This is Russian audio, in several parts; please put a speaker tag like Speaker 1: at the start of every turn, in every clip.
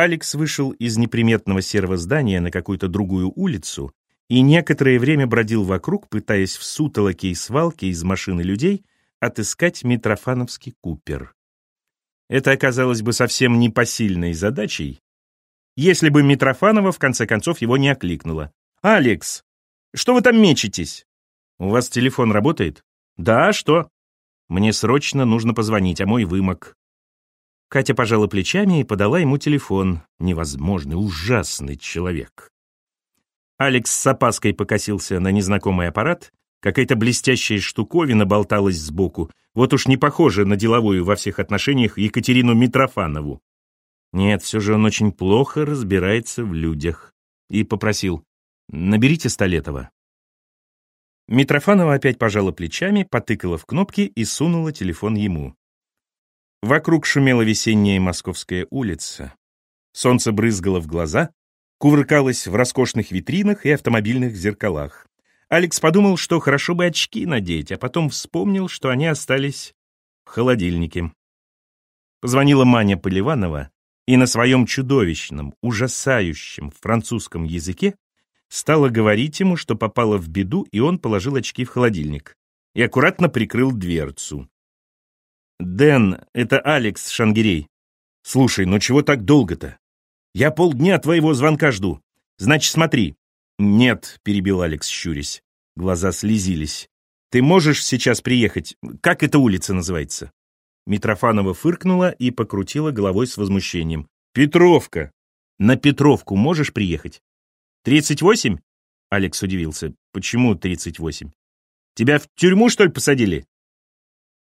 Speaker 1: Алекс вышел из неприметного серого здания на какую-то другую улицу и некоторое время бродил вокруг, пытаясь в сутолоке и свалке из машины людей отыскать Митрофановский Купер. Это оказалось бы совсем непосильной задачей, если бы Митрофанова в конце концов его не окликнула. «Алекс, что вы там мечетесь?» «У вас телефон работает?» «Да, что?» «Мне срочно нужно позвонить, а мой вымок». Катя пожала плечами и подала ему телефон. Невозможный, ужасный человек. Алекс с опаской покосился на незнакомый аппарат. Какая-то блестящая штуковина болталась сбоку. Вот уж не похоже на деловую во всех отношениях Екатерину Митрофанову. Нет, все же он очень плохо разбирается в людях. И попросил, наберите Столетова. Митрофанова опять пожала плечами, потыкала в кнопки и сунула телефон ему. Вокруг шумела весенняя московская улица. Солнце брызгало в глаза, кувыркалось в роскошных витринах и автомобильных зеркалах. Алекс подумал, что хорошо бы очки надеть, а потом вспомнил, что они остались в холодильнике. Позвонила Маня Поливанова и на своем чудовищном, ужасающем французском языке стала говорить ему, что попала в беду, и он положил очки в холодильник и аккуратно прикрыл дверцу. «Дэн, это Алекс Шангирей. Слушай, ну чего так долго-то? Я полдня твоего звонка жду. Значит, смотри». «Нет», — перебил Алекс, щурясь. Глаза слезились. «Ты можешь сейчас приехать? Как эта улица называется?» Митрофанова фыркнула и покрутила головой с возмущением. «Петровка! На Петровку можешь приехать?» «Тридцать восемь?» Алекс удивился. «Почему тридцать восемь? Тебя в тюрьму, что ли, посадили?»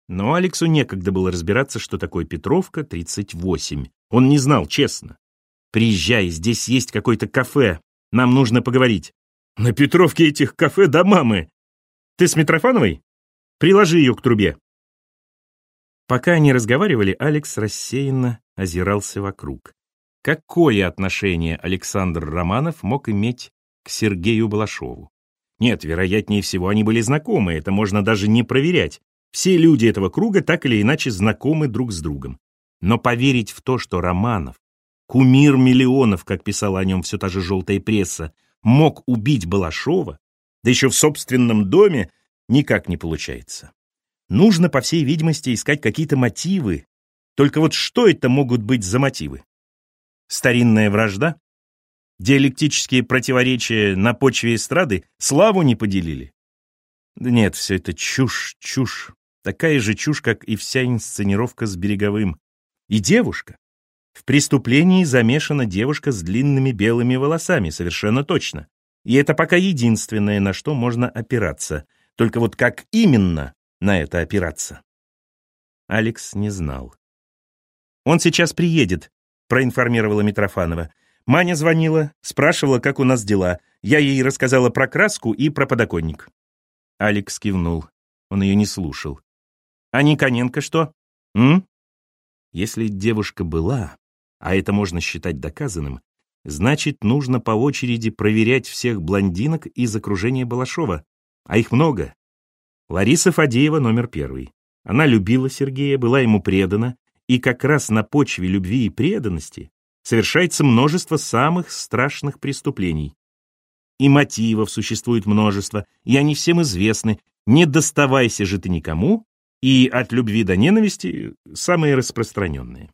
Speaker 1: Но Алексу некогда было разбираться, что такое Петровка, 38. Он не знал, честно. «Приезжай, здесь есть какое-то кафе. Нам нужно поговорить». «На Петровке этих кафе до мамы. Ты с Митрофановой? Приложи ее к трубе». Пока они разговаривали, Алекс рассеянно озирался вокруг. Какое отношение Александр Романов мог иметь к Сергею Балашову? Нет, вероятнее всего, они были знакомы, это можно даже не проверять. Все люди этого круга так или иначе знакомы друг с другом. Но поверить в то, что Романов, кумир миллионов, как писала о нем все та же желтая пресса, мог убить Балашова, да еще в собственном доме, никак не получается. Нужно, по всей видимости, искать какие-то мотивы. Только вот что это могут быть за мотивы? Старинная вражда? Диалектические противоречия на почве эстрады славу не поделили? Да нет, все это чушь, чушь. Такая же чушь, как и вся инсценировка с Береговым. И девушка. В преступлении замешана девушка с длинными белыми волосами, совершенно точно. И это пока единственное, на что можно опираться. Только вот как именно на это опираться? Алекс не знал. «Он сейчас приедет», — проинформировала Митрофанова. Маня звонила, спрашивала, как у нас дела. Я ей рассказала про краску и про подоконник. Алекс кивнул. Он ее не слушал. «А Никоненко что? М?» Если девушка была, а это можно считать доказанным, значит, нужно по очереди проверять всех блондинок из окружения Балашова. А их много. Лариса Фадеева номер первый. Она любила Сергея, была ему предана, и как раз на почве любви и преданности совершается множество самых страшных преступлений. И мотивов существует множество, и они всем известны. Не доставайся же ты никому, и от любви до ненависти самые распространенные.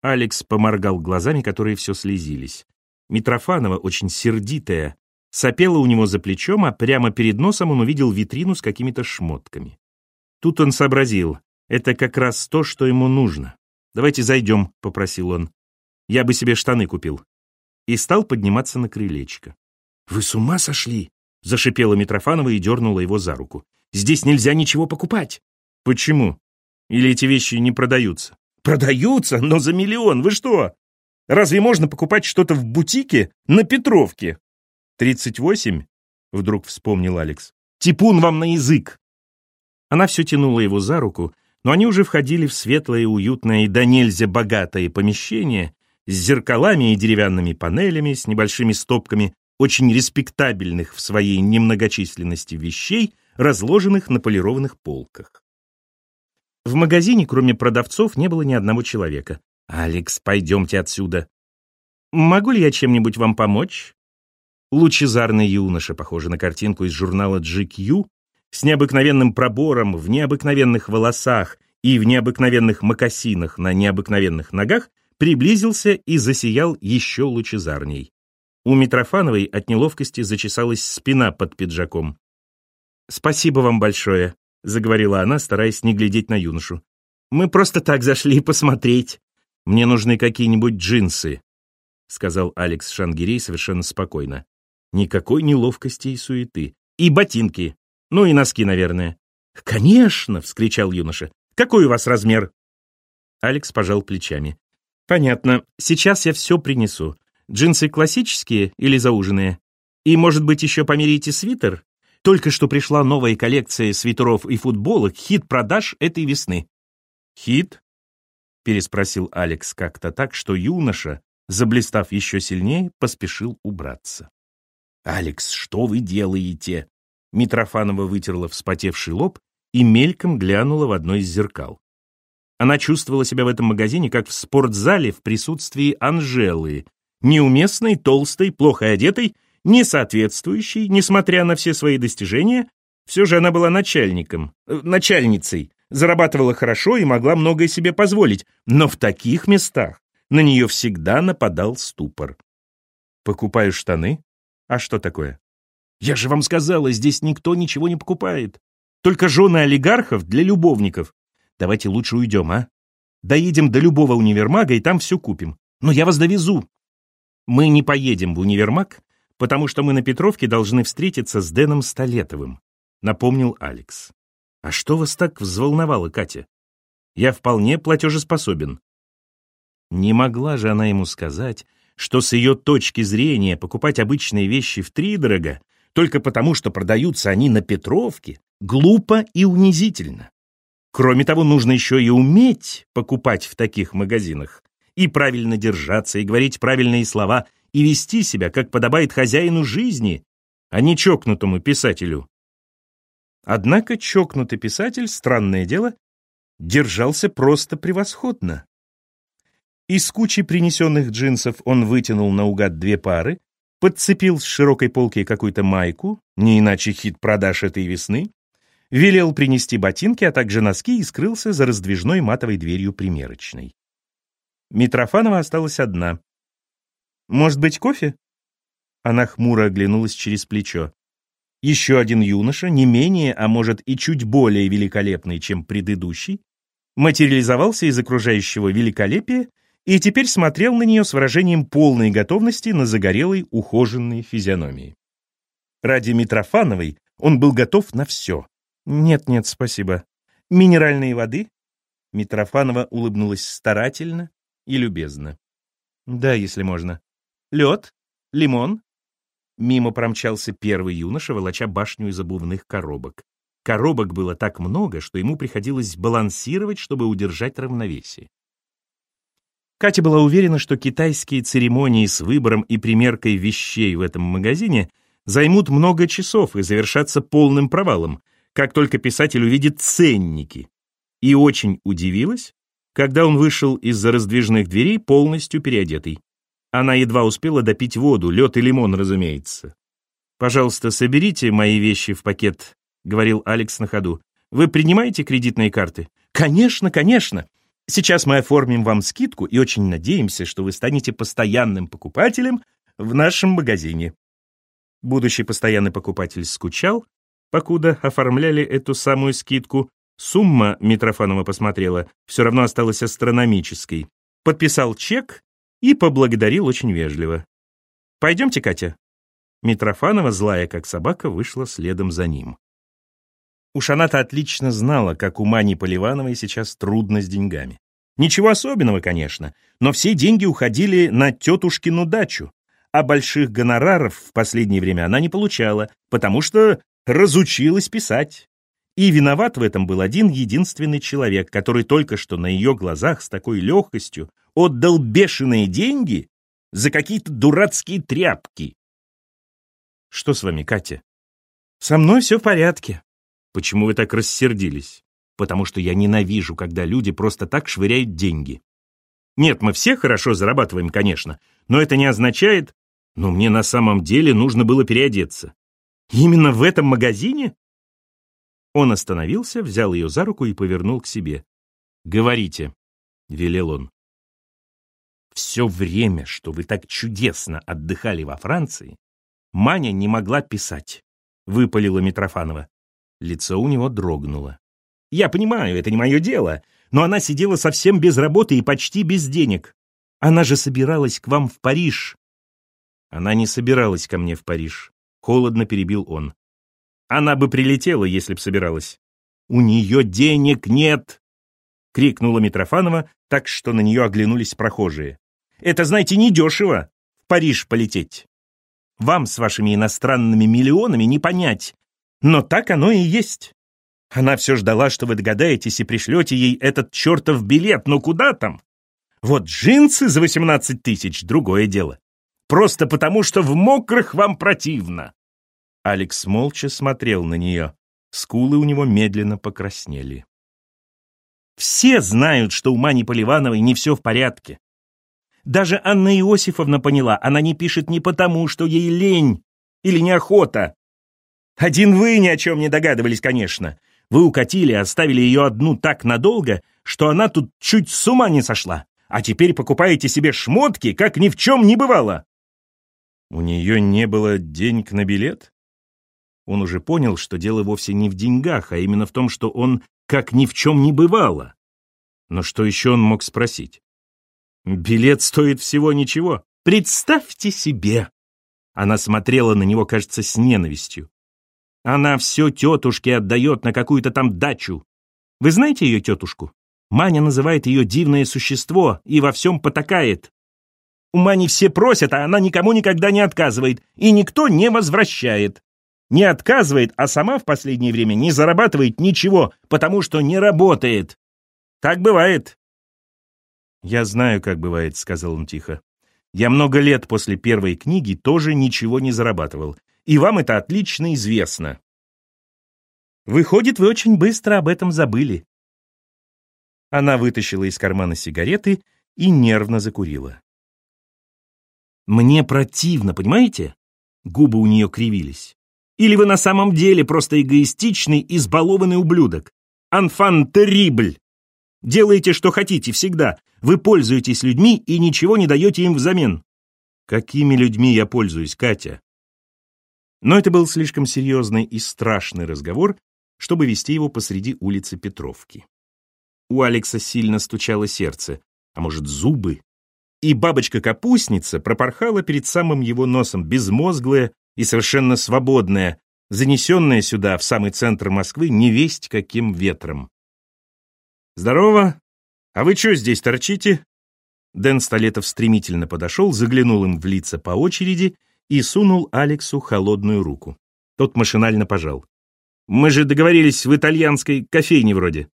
Speaker 1: Алекс поморгал глазами, которые все слезились. Митрофанова, очень сердитая, сопела у него за плечом, а прямо перед носом он увидел витрину с какими-то шмотками. Тут он сообразил, это как раз то, что ему нужно. «Давайте зайдем», — попросил он. «Я бы себе штаны купил». И стал подниматься на крылечко. «Вы с ума сошли?» — зашипела Митрофанова и дернула его за руку. «Здесь нельзя ничего покупать». «Почему? Или эти вещи не продаются?» «Продаются? Но за миллион! Вы что? Разве можно покупать что-то в бутике на Петровке?» «Тридцать восемь?» — вдруг вспомнил Алекс. «Типун вам на язык!» Она все тянула его за руку, но они уже входили в светлое, уютное и до нельзя богатое помещение с зеркалами и деревянными панелями, с небольшими стопками очень респектабельных в своей немногочисленности вещей, разложенных на полированных полках. В магазине, кроме продавцов, не было ни одного человека. «Алекс, пойдемте отсюда». «Могу ли я чем-нибудь вам помочь?» Лучезарный юноша, похожий на картинку из журнала GQ, с необыкновенным пробором, в необыкновенных волосах и в необыкновенных мокасинах на необыкновенных ногах, приблизился и засиял еще лучезарней. У Митрофановой от неловкости зачесалась спина под пиджаком. «Спасибо вам большое», — заговорила она, стараясь не глядеть на юношу. «Мы просто так зашли посмотреть. Мне нужны какие-нибудь джинсы», — сказал Алекс Шангирей совершенно спокойно. Никакой неловкости и суеты. «И ботинки. Ну и носки, наверное». «Конечно!» — вскричал юноша. «Какой у вас размер?» Алекс пожал плечами. «Понятно. Сейчас я все принесу. Джинсы классические или зауженные? И, может быть, еще померите свитер? Только что пришла новая коллекция свитеров и футболок, хит продаж этой весны». «Хит?» — переспросил Алекс как-то так, что юноша, заблистав еще сильнее, поспешил убраться. «Алекс, что вы делаете?» Митрофанова вытерла вспотевший лоб и мельком глянула в одно из зеркал. Она чувствовала себя в этом магазине как в спортзале в присутствии Анжелы, неуместной, толстой, плохо одетой, не соответствующей, несмотря на все свои достижения, все же она была начальником, э, начальницей, зарабатывала хорошо и могла многое себе позволить, но в таких местах на нее всегда нападал ступор. «Покупаю штаны? А что такое?» «Я же вам сказала, здесь никто ничего не покупает. Только жены олигархов для любовников. Давайте лучше уйдем, а? Доедем до любого универмага и там все купим. Но я вас довезу. Мы не поедем в универмаг, потому что мы на Петровке должны встретиться с Дэном Столетовым, напомнил Алекс. А что вас так взволновало, Катя? Я вполне платежеспособен. Не могла же она ему сказать, что с ее точки зрения покупать обычные вещи втридорога только потому, что продаются они на Петровке, глупо и унизительно. Кроме того, нужно еще и уметь покупать в таких магазинах, и правильно держаться, и говорить правильные слова, и вести себя, как подобает хозяину жизни, а не чокнутому писателю. Однако чокнутый писатель, странное дело, держался просто превосходно. Из кучи принесенных джинсов он вытянул наугад две пары, подцепил с широкой полки какую-то майку, не иначе хит продаж этой весны, велел принести ботинки, а также носки и скрылся за раздвижной матовой дверью примерочной. Митрофанова осталась одна. «Может быть, кофе?» Она хмуро оглянулась через плечо. Еще один юноша, не менее, а может и чуть более великолепный, чем предыдущий, материализовался из окружающего великолепия и теперь смотрел на нее с выражением полной готовности на загорелой, ухоженной физиономии. Ради Митрофановой он был готов на все. «Нет-нет, спасибо. Минеральные воды?» Митрофанова улыбнулась старательно и любезно. «Да, если можно. Лед? Лимон?» Мимо промчался первый юноша, волоча башню из обувных коробок. Коробок было так много, что ему приходилось балансировать, чтобы удержать равновесие. Катя была уверена, что китайские церемонии с выбором и примеркой вещей в этом магазине займут много часов и завершатся полным провалом, как только писатель увидит ценники, и очень удивилась, когда он вышел из-за раздвижных дверей полностью переодетый. Она едва успела допить воду, лед и лимон, разумеется. «Пожалуйста, соберите мои вещи в пакет», — говорил Алекс на ходу. «Вы принимаете кредитные карты?» «Конечно, конечно. Сейчас мы оформим вам скидку и очень надеемся, что вы станете постоянным покупателем в нашем магазине». Будущий постоянный покупатель скучал, Покуда оформляли эту самую скидку, сумма, Митрофанова посмотрела, все равно осталась астрономической. Подписал чек и поблагодарил очень вежливо. «Пойдемте, Катя». Митрофанова, злая как собака, вышла следом за ним. Уж она-то отлично знала, как у Мани Поливановой сейчас трудно с деньгами. Ничего особенного, конечно, но все деньги уходили на тетушкину дачу, а больших гонораров в последнее время она не получала, потому что разучилась писать. И виноват в этом был один единственный человек, который только что на ее глазах с такой легкостью отдал бешеные деньги за какие-то дурацкие тряпки. Что с вами, Катя? Со мной все в порядке. Почему вы так рассердились? Потому что я ненавижу, когда люди просто так швыряют деньги. Нет, мы все хорошо зарабатываем, конечно, но это не означает... Но мне на самом деле нужно было переодеться. Именно в этом магазине? Он остановился, взял ее за руку и повернул к себе. «Говорите», — велел он. «Все время, что вы так чудесно отдыхали во Франции, Маня не могла писать», — выпалила Митрофанова. Лицо у него дрогнуло. «Я понимаю, это не мое дело, но она сидела совсем без работы и почти без денег. Она же собиралась к вам в Париж». «Она не собиралась ко мне в Париж», — холодно перебил он. «Она бы прилетела, если б собиралась». «У нее денег нет!» — крикнула Митрофанова, так что на нее оглянулись прохожие. «Это, знаете, недешево в Париж полететь. Вам с вашими иностранными миллионами не понять, но так оно и есть. Она все ждала, что вы догадаетесь и пришлете ей этот чертов билет, но куда там? Вот джинсы за 18 тысяч — другое дело. Просто потому, что в мокрых вам противно. Алекс молча смотрел на нее. Скулы у него медленно покраснели. Все знают, что у Мани Поливановой не все в порядке. Даже Анна Иосифовна поняла, она не пишет не потому, что ей лень или неохота. Один вы ни о чем не догадывались, конечно. Вы укатили, оставили ее одну так надолго, что она тут чуть с ума не сошла. А теперь покупаете себе шмотки, как ни в чем не бывало. У нее не было денег на билет? Он уже понял, что дело вовсе не в деньгах, а именно в том, что он как ни в чем не бывало. Но что еще он мог спросить? Билет стоит всего ничего. Представьте себе! Она смотрела на него, кажется, с ненавистью. Она все тетушке отдает на какую-то там дачу. Вы знаете ее тетушку? Маня называет ее дивное существо и во всем потакает. У Мани все просят, а она никому никогда не отказывает, и никто не возвращает. Не отказывает, а сама в последнее время не зарабатывает ничего, потому что не работает. Так бывает. «Я знаю, как бывает», — сказал он тихо. «Я много лет после первой книги тоже ничего не зарабатывал и вам это отлично известно. Выходит, вы очень быстро об этом забыли. Она вытащила из кармана сигареты и нервно закурила. Мне противно, понимаете? Губы у нее кривились. Или вы на самом деле просто эгоистичный, избалованный ублюдок? Анфан терибль! Делаете, что хотите, всегда. Вы пользуетесь людьми и ничего не даете им взамен. Какими людьми я пользуюсь, Катя? Но это был слишком серьезный и страшный разговор, чтобы вести его посреди улицы Петровки. У Алекса сильно стучало сердце, а может, зубы. И бабочка-капустница пропорхала перед самым его носом, безмозглая и совершенно свободная, занесенная сюда, в самый центр Москвы, невесть каким ветром. «Здорово! А вы что здесь торчите?» Дэн Столетов стремительно подошел, заглянул им в лица по очереди и сунул Алексу холодную руку. Тот машинально пожал. «Мы же договорились в итальянской кофейне вроде».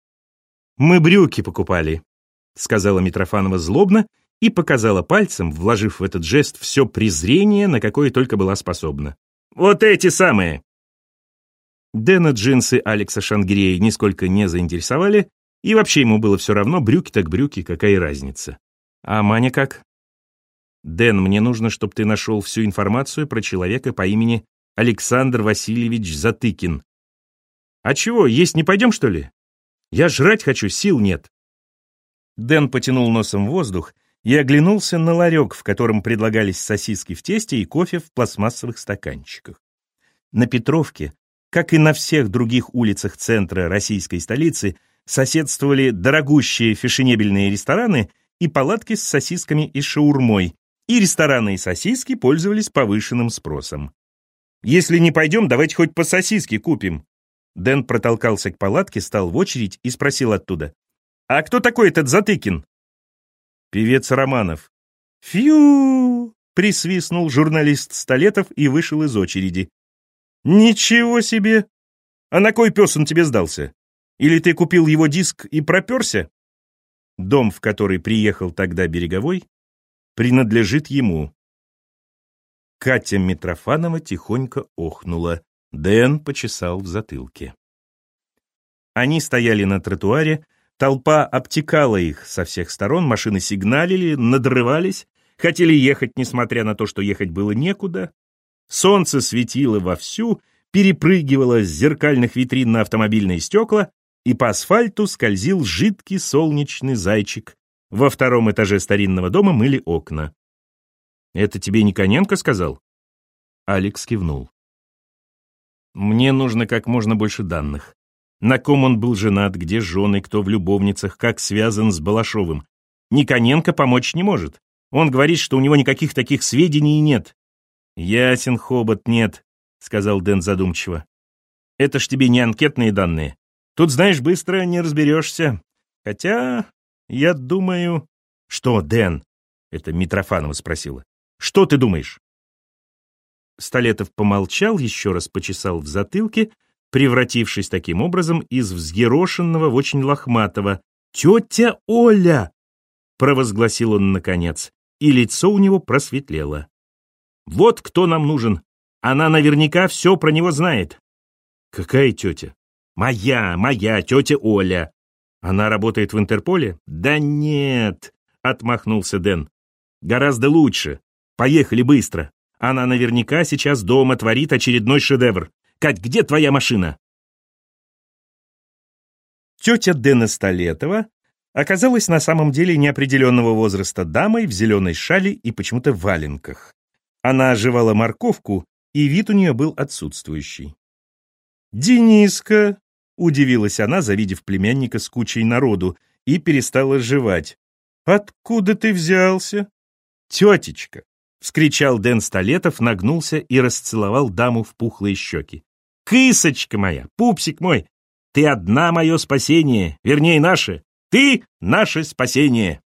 Speaker 1: «Мы брюки покупали», — сказала Митрофанова злобно и показала пальцем, вложив в этот жест все презрение, на какое только была способна. «Вот эти самые!» Дэна джинсы Алекса Шангрея нисколько не заинтересовали, и вообще ему было все равно, брюки так брюки, какая разница. А Маня как? «Дэн, мне нужно, чтобы ты нашел всю информацию про человека по имени Александр Васильевич Затыкин». «А чего, есть не пойдем, что ли? Я жрать хочу, сил нет». Дэн потянул носом воздух и оглянулся на ларек, в котором предлагались сосиски в тесте и кофе в пластмассовых стаканчиках. На Петровке, как и на всех других улицах центра российской столицы, соседствовали дорогущие фешенебельные рестораны и палатки с сосисками и шаурмой, и рестораны и сосиски пользовались повышенным спросом. «Если не пойдем, давайте хоть по сосиске купим». Дэн протолкался к палатке, стал в очередь и спросил оттуда. «А кто такой этот Затыкин?» «Певец Романов». «Фью!» — присвистнул журналист Столетов и вышел из очереди. «Ничего себе! А на кой пес он тебе сдался? Или ты купил его диск и проперся?» Дом, в который приехал тогда Береговой, принадлежит ему. Катя Митрофанова тихонько охнула. Дэн почесал в затылке. Они стояли на тротуаре, Толпа обтекала их со всех сторон, машины сигналили, надрывались, хотели ехать, несмотря на то, что ехать было некуда. Солнце светило вовсю, перепрыгивало с зеркальных витрин на автомобильные стекла, и по асфальту скользил жидкий солнечный зайчик. Во втором этаже старинного дома мыли окна. «Это тебе Никоненко сказал?» Алекс кивнул. «Мне нужно как можно больше данных. На ком он был женат, где жены, кто в любовницах, как связан с Балашовым. Никоненко помочь не может. Он говорит, что у него никаких таких сведений нет. «Ясен, хобот, нет», — сказал Дэн задумчиво. «Это ж тебе не анкетные данные. Тут, знаешь, быстро не разберешься. Хотя, я думаю...» «Что, Дэн?» — это Митрофанова спросила. «Что ты думаешь?» Столетов помолчал, еще раз почесал в затылке, превратившись таким образом из взъерошенного в очень лохматого. «Тетя Оля!» — провозгласил он наконец, и лицо у него просветлело. «Вот кто нам нужен. Она наверняка все про него знает». «Какая тетя?» «Моя, моя тетя Оля». «Она работает в Интерполе?» «Да нет», — отмахнулся Дэн. «Гораздо лучше. Поехали быстро. Она наверняка сейчас дома творит очередной шедевр. Кать, где твоя машина?» Тетя Дэна Столетова оказалась на самом деле неопределенного возраста дамой в зеленой шали и почему-то в валенках. Она оживала морковку, и вид у нее был отсутствующий. «Дениска!» — удивилась она, завидев племянника с кучей народу, и перестала жевать. «Откуда ты взялся?» «Тетечка!» — вскричал Дэн Столетов, нагнулся и расцеловал даму в пухлые щеки. «Кысочка моя, пупсик мой, ты одна мое спасение, вернее, наше. Ты — наше спасение!»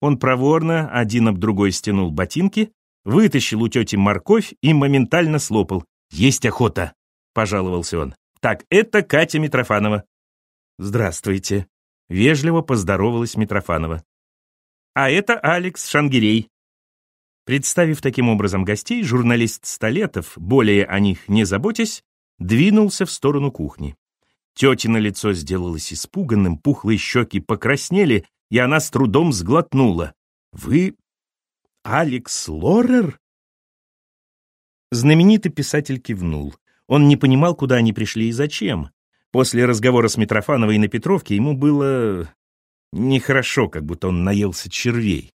Speaker 1: Он проворно один об другой стянул ботинки, вытащил у тети морковь и моментально слопал. «Есть охота!» — пожаловался он. «Так, это Катя Митрофанова». «Здравствуйте», — вежливо поздоровалась Митрофанова. «А это Алекс Шангирей». Представив таким образом гостей, журналист Столетов, более о них не заботясь, двинулся в сторону кухни. Тетино лицо сделалось испуганным, пухлые щеки покраснели, и она с трудом сглотнула. «Вы Алекс Лорер?» Знаменитый писатель кивнул. Он не понимал, куда они пришли и зачем. После разговора с Митрофановой на Петровке ему было нехорошо, как будто он наелся червей.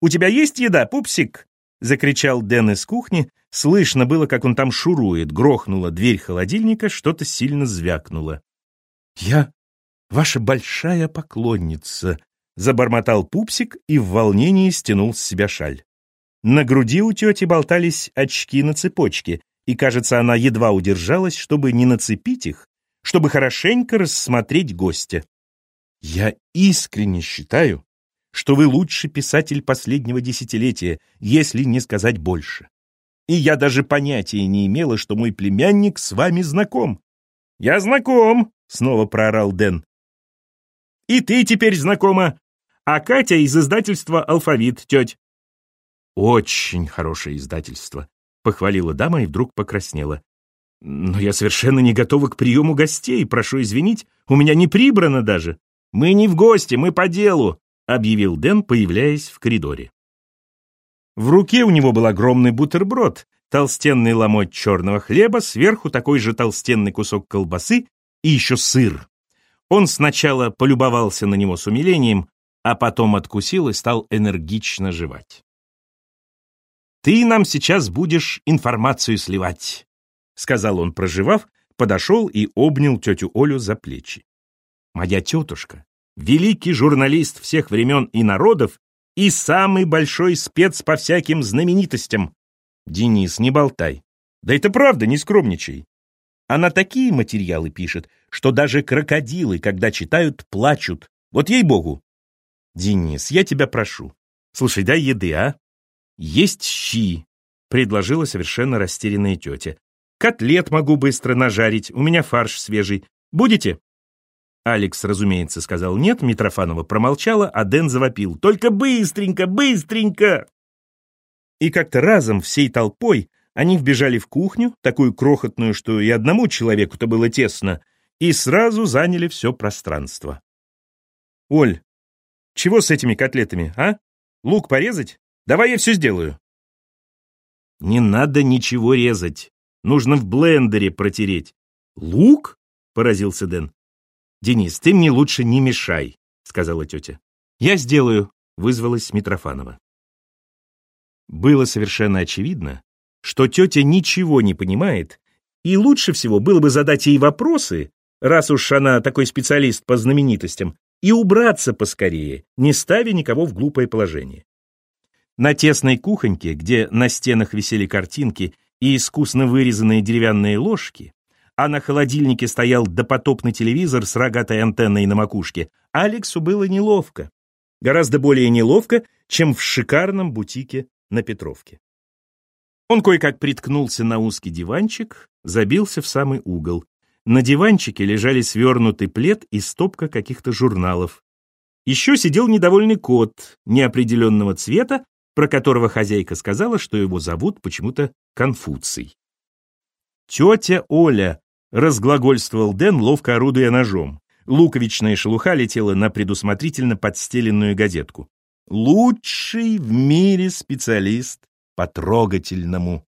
Speaker 1: «У тебя есть еда, пупсик?» — закричал Дэн из кухни. Слышно было, как он там шурует. Грохнула дверь холодильника, что-то сильно звякнуло. «Я ваша большая поклонница», Забормотал пупсик и в волнении стянул с себя шаль. На груди у тети болтались очки на цепочке, и, кажется, она едва удержалась, чтобы не нацепить их, чтобы хорошенько рассмотреть гостя. «Я искренне считаю, что вы лучший писатель последнего десятилетия, если не сказать больше. И я даже понятия не имела, что мой племянник с вами знаком». «Я знаком», — снова проорал Дэн. «И ты теперь знакома а Катя из издательства «Алфавит», теть». «Очень хорошее издательство», — похвалила дама и вдруг покраснела. «Но я совершенно не готова к приему гостей, прошу извинить, у меня не прибрано даже». «Мы не в гости, мы по делу», — объявил Дэн, появляясь в коридоре. В руке у него был огромный бутерброд, толстенный ломоть черного хлеба, сверху такой же толстенный кусок колбасы и еще сыр. Он сначала полюбовался на него с умилением, а потом откусил и стал энергично жевать. «Ты нам сейчас будешь информацию сливать», — сказал он, проживав, подошел и обнял тетю Олю за плечи. «Моя тетушка, великий журналист всех времен и народов и самый большой спец по всяким знаменитостям. Денис, не болтай. Да это правда, не скромничай. Она такие материалы пишет, что даже крокодилы, когда читают, плачут. Вот ей-богу, «Денис, я тебя прошу. Слушай, дай еды, а?» «Есть щи», — предложила совершенно растерянная тетя. «Котлет могу быстро нажарить, у меня фарш свежий. Будете?» Алекс, разумеется, сказал нет, Митрофанова промолчала, а Дэн завопил. «Только быстренько, быстренько!» И как-то разом всей толпой они вбежали в кухню, такую крохотную, что и одному человеку-то было тесно, и сразу заняли все пространство. «Оль, чего с этими котлетами, а? Лук порезать? Давай я все сделаю». «Не надо ничего резать. Нужно в блендере протереть». «Лук?» — поразился Дэн. «Денис, ты мне лучше не мешай», — сказала тетя. «Я сделаю», — вызвалась Митрофанова. Было совершенно очевидно, что тетя ничего не понимает, и лучше всего было бы задать ей вопросы, раз уж она такой специалист по знаменитостям, и убраться поскорее, не ставя никого в глупое положение. На тесной кухоньке, где на стенах висели картинки и искусно вырезанные деревянные ложки, а на холодильнике стоял допотопный телевизор с рогатой антенной на макушке, Алексу было неловко. Гораздо более неловко, чем в шикарном бутике на Петровке. Он кое-как приткнулся на узкий диванчик, забился в самый угол. На диванчике лежали свернутый плед и стопка каких-то журналов. Еще сидел недовольный кот неопределенного цвета, про которого хозяйка сказала, что его зовут почему-то Конфуций. «Тетя Оля», — разглагольствовал Дэн, ловко орудуя ножом. Луковичная шелуха летела на предусмотрительно подстеленную газетку. «Лучший в мире специалист по трогательному».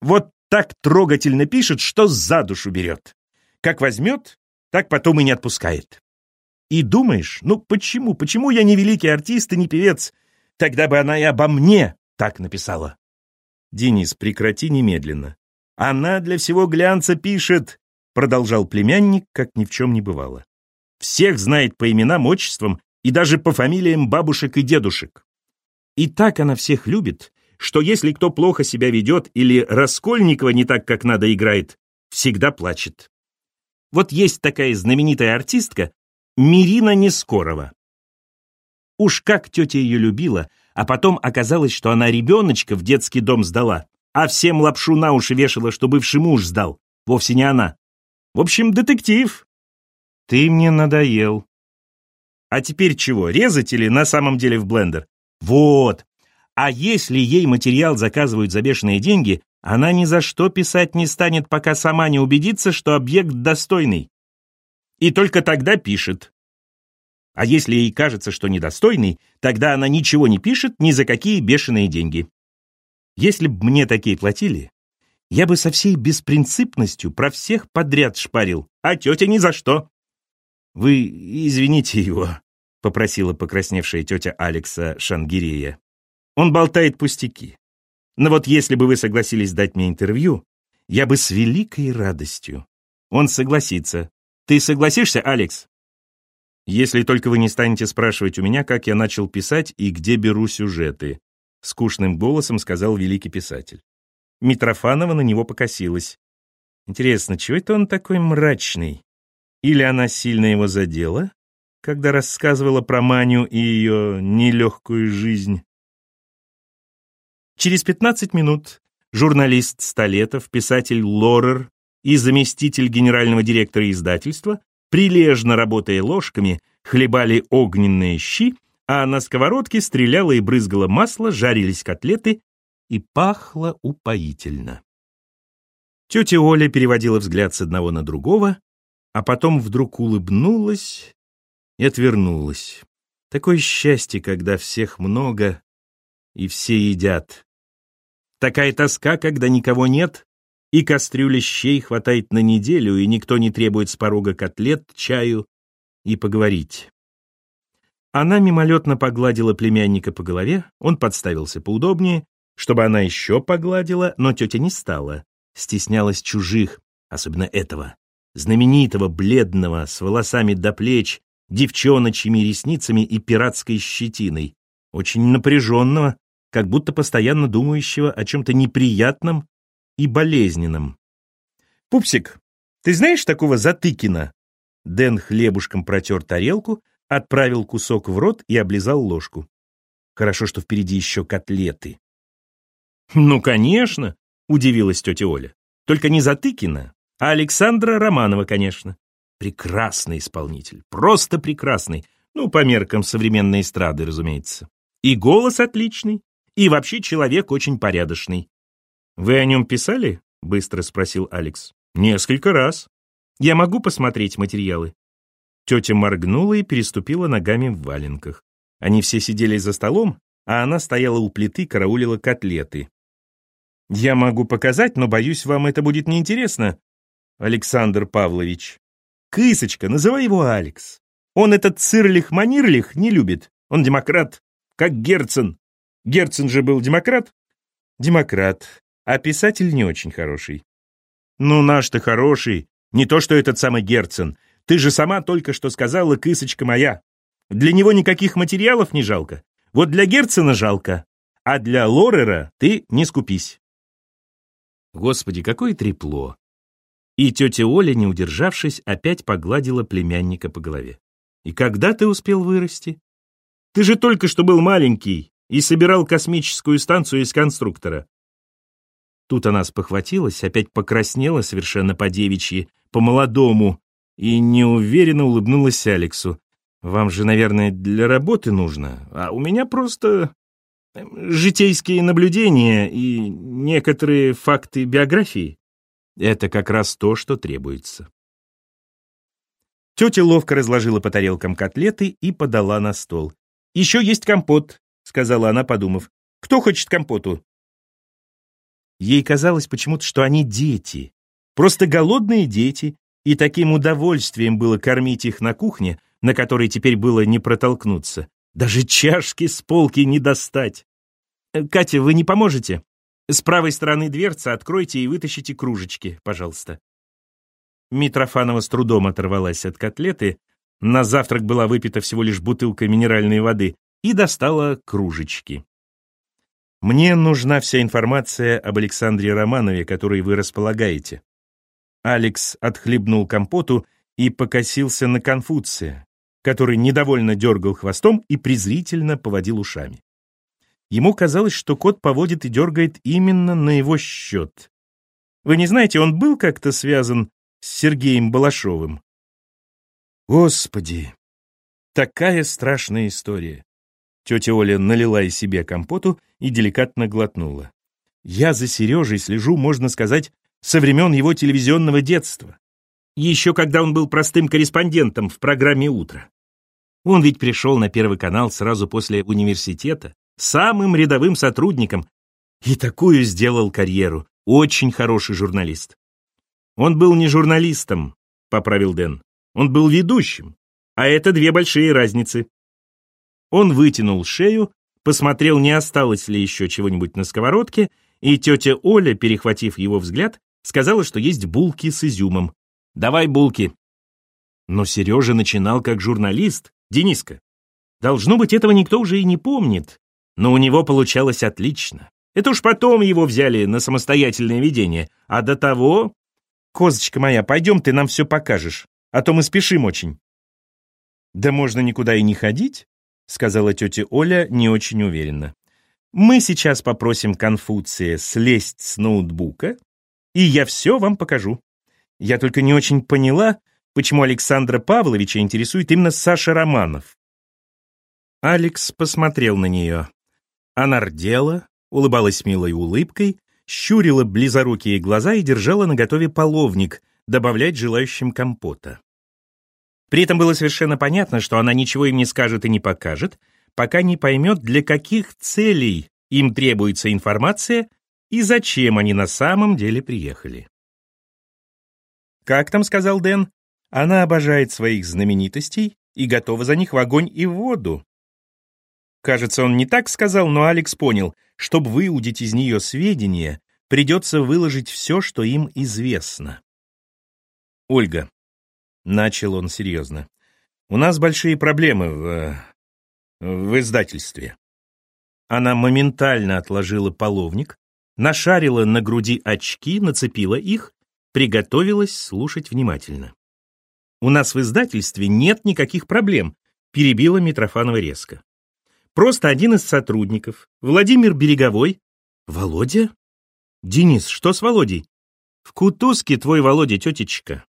Speaker 1: Вот так трогательно пишет, что за душу берет. Как возьмет, так потом и не отпускает. И думаешь, ну почему, почему я не великий артист и не певец? Тогда бы она и обо мне так написала. Денис, прекрати немедленно. Она для всего глянца пишет, продолжал племянник, как ни в чем не бывало. Всех знает по именам, отчествам и даже по фамилиям бабушек и дедушек. И так она всех любит, что если кто плохо себя ведет или Раскольникова не так, как надо играет, всегда плачет. Вот есть такая знаменитая артистка Мирина Нескорова. Уж как тетя ее любила, а потом оказалось, что она ребеночка в детский дом сдала, а всем лапшу на уши вешала, что бывший муж сдал. Вовсе не она. В общем, детектив. Ты мне надоел. А теперь чего, резать или на самом деле в блендер? Вот. А если ей материал заказывают за бешеные деньги, она ни за что писать не станет, пока сама не убедится, что объект достойный. И только тогда пишет. А если ей кажется, что недостойный, тогда она ничего не пишет ни за какие бешеные деньги. Если бы мне такие платили, я бы со всей беспринципностью про всех подряд шпарил, а тетя ни за что. Вы извините его, попросила покрасневшая тетя Алекса Шангирея. Он болтает пустяки. Но вот если бы вы согласились дать мне интервью, я бы с великой радостью. Он согласится. Ты согласишься, Алекс? Если только вы не станете спрашивать у меня, как я начал писать и где беру сюжеты, скучным голосом сказал великий писатель. Митрофанова на него покосилась. Интересно, чего это он такой мрачный? Или она сильно его задела, когда рассказывала про Маню и ее нелегкую жизнь? Через 15 минут журналист Столетов, писатель Лорер и заместитель генерального директора издательства, прилежно работая ложками, хлебали огненные щи, а на сковородке стреляло и брызгало масло, жарились котлеты и пахло упоительно. Тетя Оля переводила взгляд с одного на другого, а потом вдруг улыбнулась и отвернулась. Такое счастье, когда всех много и все едят. Такая тоска, когда никого нет, и кастрюля щей хватает на неделю, и никто не требует с порога котлет, чаю и поговорить. Она мимолетно погладила племянника по голове, он подставился поудобнее, чтобы она еще погладила, но тетя не стала. Стеснялась чужих, особенно этого, знаменитого, бледного, с волосами до плеч, девчоночьими ресницами и пиратской щетиной, очень напряженного, как будто постоянно думающего о чем-то неприятном и болезненном. «Пупсик, ты знаешь такого Затыкина?» Дэн хлебушком протер тарелку, отправил кусок в рот и облизал ложку. Хорошо, что впереди еще котлеты. «Ну, конечно!» — удивилась тетя Оля. «Только не Затыкина, а Александра Романова, конечно. Прекрасный исполнитель, просто прекрасный. Ну, по меркам современной эстрады, разумеется. И голос отличный, и вообще человек очень порядочный. «Вы о нем писали?» — быстро спросил Алекс. «Несколько раз. Я могу посмотреть материалы?» Тетя моргнула и переступила ногами в валенках. Они все сидели за столом, а она стояла у плиты, караулила котлеты. «Я могу показать, но, боюсь, вам это будет неинтересно, Александр Павлович. Кысочка, называй его Алекс. Он этот цирлих-манирлих не любит. Он демократ, как Герцен. Герцен же был демократ? Демократ. А писатель не очень хороший. Ну, наш-то хороший. Не то, что этот самый Герцен. Ты же сама только что сказала, кысочка моя. Для него никаких материалов не жалко. Вот для Герцена жалко. А для Лорера ты не скупись. Господи, какое трепло. И тетя Оля, не удержавшись, опять погладила племянника по голове. И когда ты успел вырасти? Ты же только что был маленький и собирал космическую станцию из конструктора. Тут она спохватилась, опять покраснела совершенно по-девичьи, по-молодому, и неуверенно улыбнулась Алексу. «Вам же, наверное, для работы нужно, а у меня просто эм, житейские наблюдения и некоторые факты биографии. Это как раз то, что требуется». Тетя ловко разложила по тарелкам котлеты и подала на стол. «Еще есть компот», — сказала она, подумав. «Кто хочет компоту?» Ей казалось почему-то, что они дети, просто голодные дети, и таким удовольствием было кормить их на кухне, на которой теперь было не протолкнуться. Даже чашки с полки не достать. «Э, «Катя, вы не поможете? С правой стороны дверцы откройте и вытащите кружечки, пожалуйста». Митрофанова с трудом оторвалась от котлеты, на завтрак была выпита всего лишь бутылка минеральной воды и достала кружечки. Мне нужна вся информация об Александре Романове, которой вы располагаете. Алекс отхлебнул компоту и покосился на Конфуция, который недовольно дергал хвостом и презрительно поводил ушами. Ему казалось, что кот поводит и дергает именно на его счет. Вы не знаете, он был как-то связан с Сергеем Балашовым? Господи, такая страшная история. Тетя Оля налила и себе компоту и деликатно глотнула. Я за Сережей слежу, можно сказать, со времен его телевизионного детства. Еще когда он был простым корреспондентом в программе «Утро». Он ведь пришел на Первый канал сразу после университета, самым рядовым сотрудником, и такую сделал карьеру. Очень хороший журналист. Он был не журналистом, поправил Дэн. Он был ведущим. А это две большие разницы. Он вытянул шею, посмотрел, не осталось ли еще чего-нибудь на сковородке, и тетя Оля, перехватив его взгляд, сказала, что есть булки с изюмом. «Давай булки». Но Сережа начинал как журналист, Дениска. Должно быть, этого никто уже и не помнит, но у него получалось отлично. Это уж потом его взяли на самостоятельное ведение, а до того... «Козочка моя, пойдем, ты нам все покажешь, а то мы спешим очень». «Да можно никуда и не ходить», сказала тетя Оля не очень уверенно. Мы сейчас попросим Конфуция слезть с ноутбука, и я все вам покажу. Я только не очень поняла, почему Александра Павловича интересует именно Саша Романов. Алекс посмотрел на нее. Она рдела, улыбалась милой улыбкой, щурила близорукие глаза и держала наготове половник, добавлять желающим компота. При этом было совершенно понятно, что она ничего им не скажет и не покажет, пока не поймет, для каких целей им требуется информация и зачем они на самом деле приехали. «Как там?» — сказал Дэн. «Она обожает своих знаменитостей и готова за них в огонь и в воду». Кажется, он не так сказал, но Алекс понял, чтобы выудить из нее сведения, придется выложить все, что им известно. «Ольга, Начал он серьезно. У нас большие проблемы в... в издательстве. Она моментально отложила половник, нашарила на груди очки, нацепила их, приготовилась слушать внимательно. «У нас в издательстве нет никаких проблем», перебила Митрофанова резко. «Просто один из сотрудников, Владимир Береговой...» «Володя?» «Денис, что с Володей?» «В кутузке твой Володя, тетечка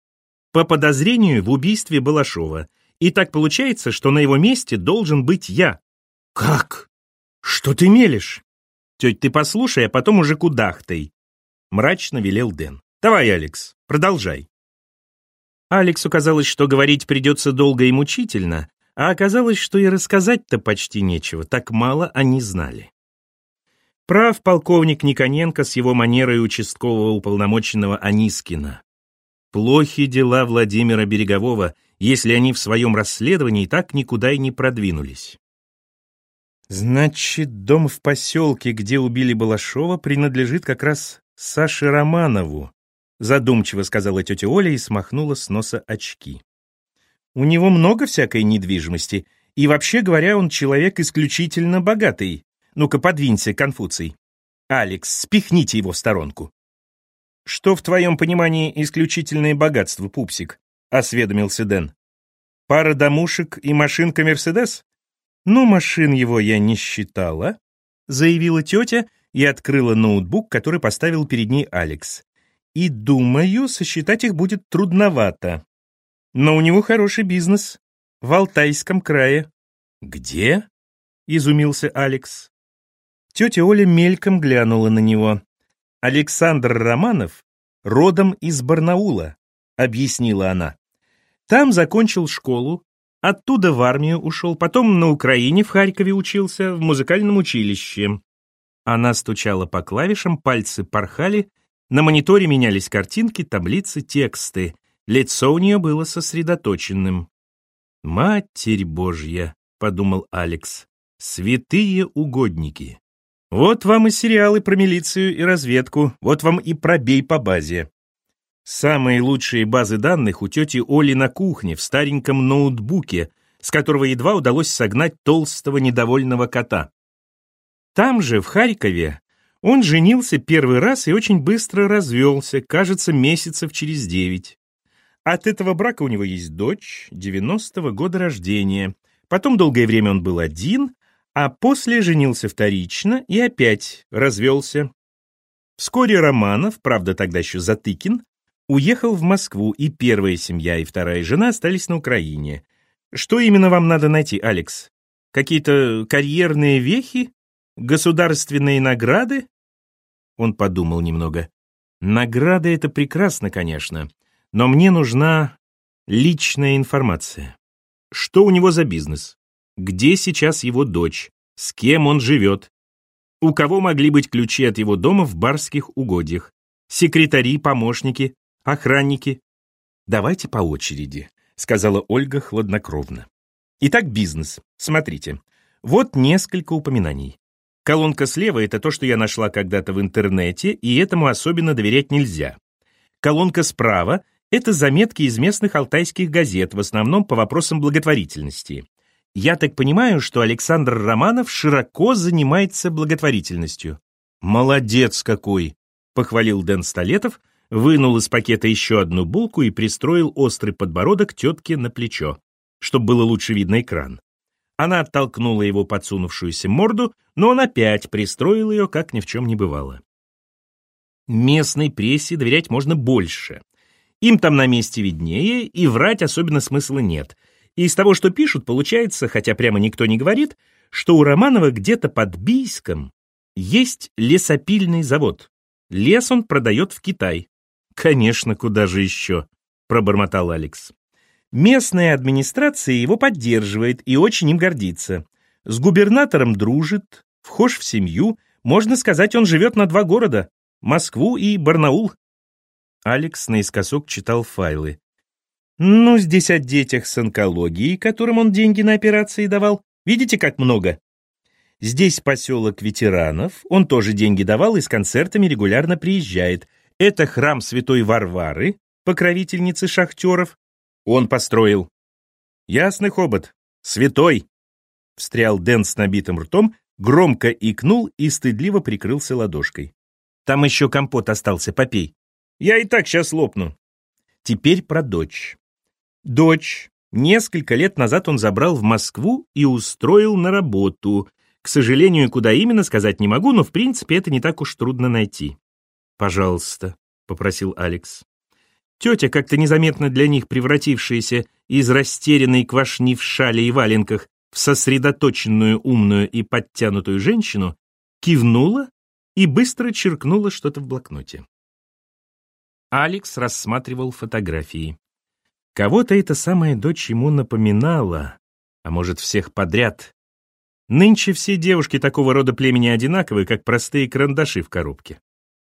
Speaker 1: по подозрению в убийстве Балашова. И так получается, что на его месте должен быть я. Как? Что ты мелешь? Теть, ты послушай, а потом уже кудахтай. Мрачно велел Дэн. Давай, Алекс, продолжай. Алексу казалось, что говорить придется долго и мучительно, а оказалось, что и рассказать-то почти нечего, так мало они знали. Прав полковник Никоненко с его манерой участкового уполномоченного Анискина. Плохи дела Владимира Берегового, если они в своем расследовании так никуда и не продвинулись. Значит, дом в поселке, где убили Балашова, принадлежит как раз Саше Романову, задумчиво сказала тетя Оля и смахнула с носа очки. У него много всякой недвижимости, и вообще говоря, он человек исключительно богатый. Ну-ка, подвинься, Конфуций. Алекс, спихните его в сторонку. Что в твоем понимании исключительное богатство, пупсик? Осведомился Дэн. Пара домушек и машинка Мерседес? Ну, машин его я не считала, заявила тетя и открыла ноутбук, который поставил перед ней Алекс. И думаю, сосчитать их будет трудновато. Но у него хороший бизнес. В Алтайском крае. Где? Изумился Алекс. Тетя Оля мельком глянула на него. Александр Романов родом из Барнаула, объяснила она. Там закончил школу, оттуда в армию ушел, потом на Украине в Харькове учился, в музыкальном училище. Она стучала по клавишам, пальцы порхали, на мониторе менялись картинки, таблицы, тексты. Лицо у нее было сосредоточенным. «Матерь Божья!» — подумал Алекс. «Святые угодники! Вот вам и сериалы про милицию и разведку, вот вам и пробей по базе. Самые лучшие базы данных у тети Оли на кухне в стареньком ноутбуке, с которого едва удалось согнать толстого недовольного кота. Там же, в Харькове, он женился первый раз и очень быстро развелся, кажется, месяцев через девять. От этого брака у него есть дочь, 90-го года рождения. Потом долгое время он был один, а после женился вторично и опять развелся. Вскоре Романов, правда тогда еще Затыкин, уехал в Москву, и первая семья и вторая жена остались на Украине. Что именно вам надо найти, Алекс? Какие-то карьерные вехи? Государственные награды? Он подумал немного. Награды — это прекрасно, конечно, но мне нужна личная информация. Что у него за бизнес? Где сейчас его дочь? С кем он живет? У кого могли быть ключи от его дома в барских угодьях? Секретари, помощники, охранники? Давайте по очереди, сказала Ольга хладнокровно. Итак, бизнес. Смотрите. Вот несколько упоминаний. Колонка слева — это то, что я нашла когда-то в интернете, и этому особенно доверять нельзя. Колонка справа это заметки из местных алтайских газет, в основном по вопросам благотворительности. Я так понимаю, что Александр Романов широко занимается благотворительностью. Молодец какой, похвалил Дэн Столетов, вынул из пакета еще одну булку и пристроил острый подбородок тетке на плечо, чтобы было лучше видно экран. Она оттолкнула его подсунувшуюся морду, но он опять пристроил ее, как ни в чем не бывало. Местной прессе доверять можно больше. Им там на месте виднее, и врать особенно смысла нет. И из того, что пишут, получается, хотя прямо никто не говорит, что у Романова где-то под Бийском есть лесопильный завод. Лес он продает в Китай. Конечно, куда же еще, пробормотал Алекс. Местная администрация его поддерживает и очень им гордится. С губернатором дружит, вхож в семью, можно сказать, он живет на два города — Москву и Барнаул. Алекс наискосок читал файлы. «Ну, здесь о детях с онкологией, которым он деньги на операции давал. Видите, как много? Здесь поселок ветеранов, он тоже деньги давал и с концертами регулярно приезжает. Это храм святой Варвары, покровительницы шахтеров. Он построил. Ясный хобот, святой!» Встрял Дэн с набитым ртом, громко икнул и стыдливо прикрылся ладошкой. «Там еще компот остался, попей». Я и так сейчас лопну. Теперь про дочь. Дочь. Несколько лет назад он забрал в Москву и устроил на работу. К сожалению, куда именно, сказать не могу, но в принципе это не так уж трудно найти. «Пожалуйста», — попросил Алекс. Тетя, как-то незаметно для них превратившаяся из растерянной квашни в шале и валенках в сосредоточенную, умную и подтянутую женщину, кивнула и быстро черкнула что-то в блокноте. Алекс рассматривал фотографии. Кого-то эта самая дочь ему напоминала, а может, всех подряд. Нынче все девушки такого рода племени одинаковы, как простые карандаши в коробке.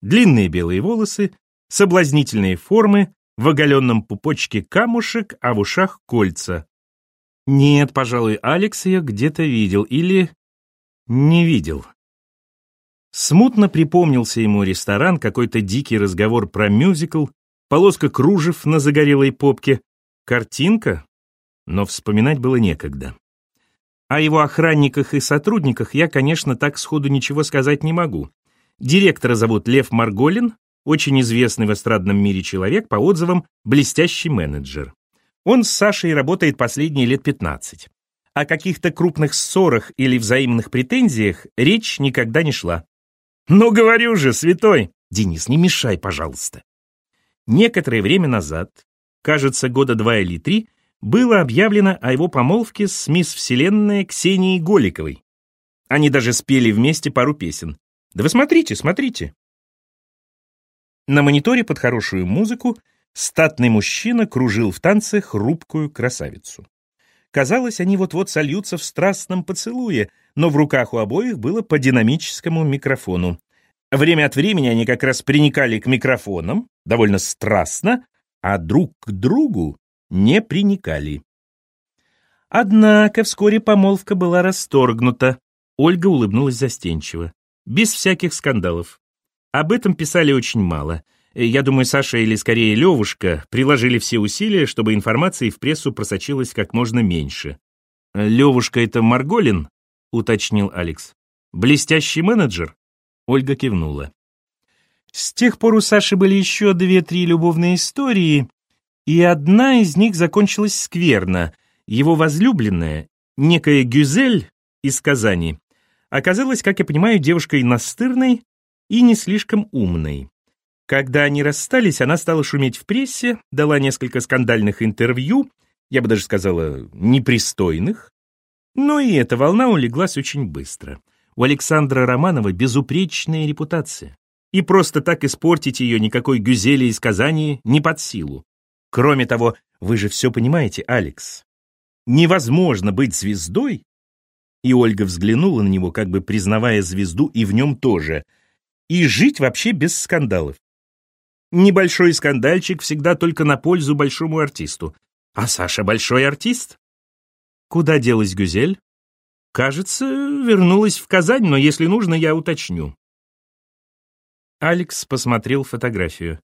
Speaker 1: Длинные белые волосы, соблазнительные формы, в оголенном пупочке камушек, а в ушах кольца. Нет, пожалуй, Алекс ее где-то видел или не видел. Смутно припомнился ему ресторан, какой-то дикий разговор про мюзикл, полоска кружев на загорелой попке, картинка, но вспоминать было некогда. О его охранниках и сотрудниках я, конечно, так сходу ничего сказать не могу. Директора зовут Лев Марголин, очень известный в эстрадном мире человек, по отзывам блестящий менеджер. Он с Сашей работает последние лет 15. О каких-то крупных ссорах или взаимных претензиях речь никогда не шла. «Ну, говорю же, святой!» «Денис, не мешай, пожалуйста!» Некоторое время назад, кажется, года два или три, было объявлено о его помолвке с мисс Вселенная Ксенией Голиковой. Они даже спели вместе пару песен. Да вы смотрите, смотрите. На мониторе под хорошую музыку статный мужчина кружил в танце хрупкую красавицу. Казалось, они вот-вот сольются в страстном поцелуе, но в руках у обоих было по динамическому микрофону. Время от времени они как раз приникали к микрофонам, довольно страстно, а друг к другу не приникали. Однако вскоре помолвка была расторгнута. Ольга улыбнулась застенчиво, без всяких скандалов. Об этом писали очень мало. Я думаю, Саша или скорее Левушка приложили все усилия, чтобы информации в прессу просочилось как можно меньше. «Левушка — это Марголин?» — уточнил Алекс. «Блестящий менеджер?» Ольга кивнула. С тех пор у Саши были еще две-три любовные истории, и одна из них закончилась скверно. Его возлюбленная, некая Гюзель из Казани, оказалась, как я понимаю, девушкой настырной и не слишком умной. Когда они расстались, она стала шуметь в прессе, дала несколько скандальных интервью, я бы даже сказала, непристойных. Но и эта волна улеглась очень быстро. У Александра Романова безупречная репутация. И просто так испортить ее никакой гюзели из Казани не под силу. Кроме того, вы же все понимаете, Алекс. Невозможно быть звездой. И Ольга взглянула на него, как бы признавая звезду и в нем тоже — и жить вообще без скандалов. Небольшой скандальчик всегда только на пользу большому артисту. А Саша большой артист. Куда делась Гюзель? Кажется, вернулась в Казань, но если нужно, я уточню. Алекс посмотрел фотографию.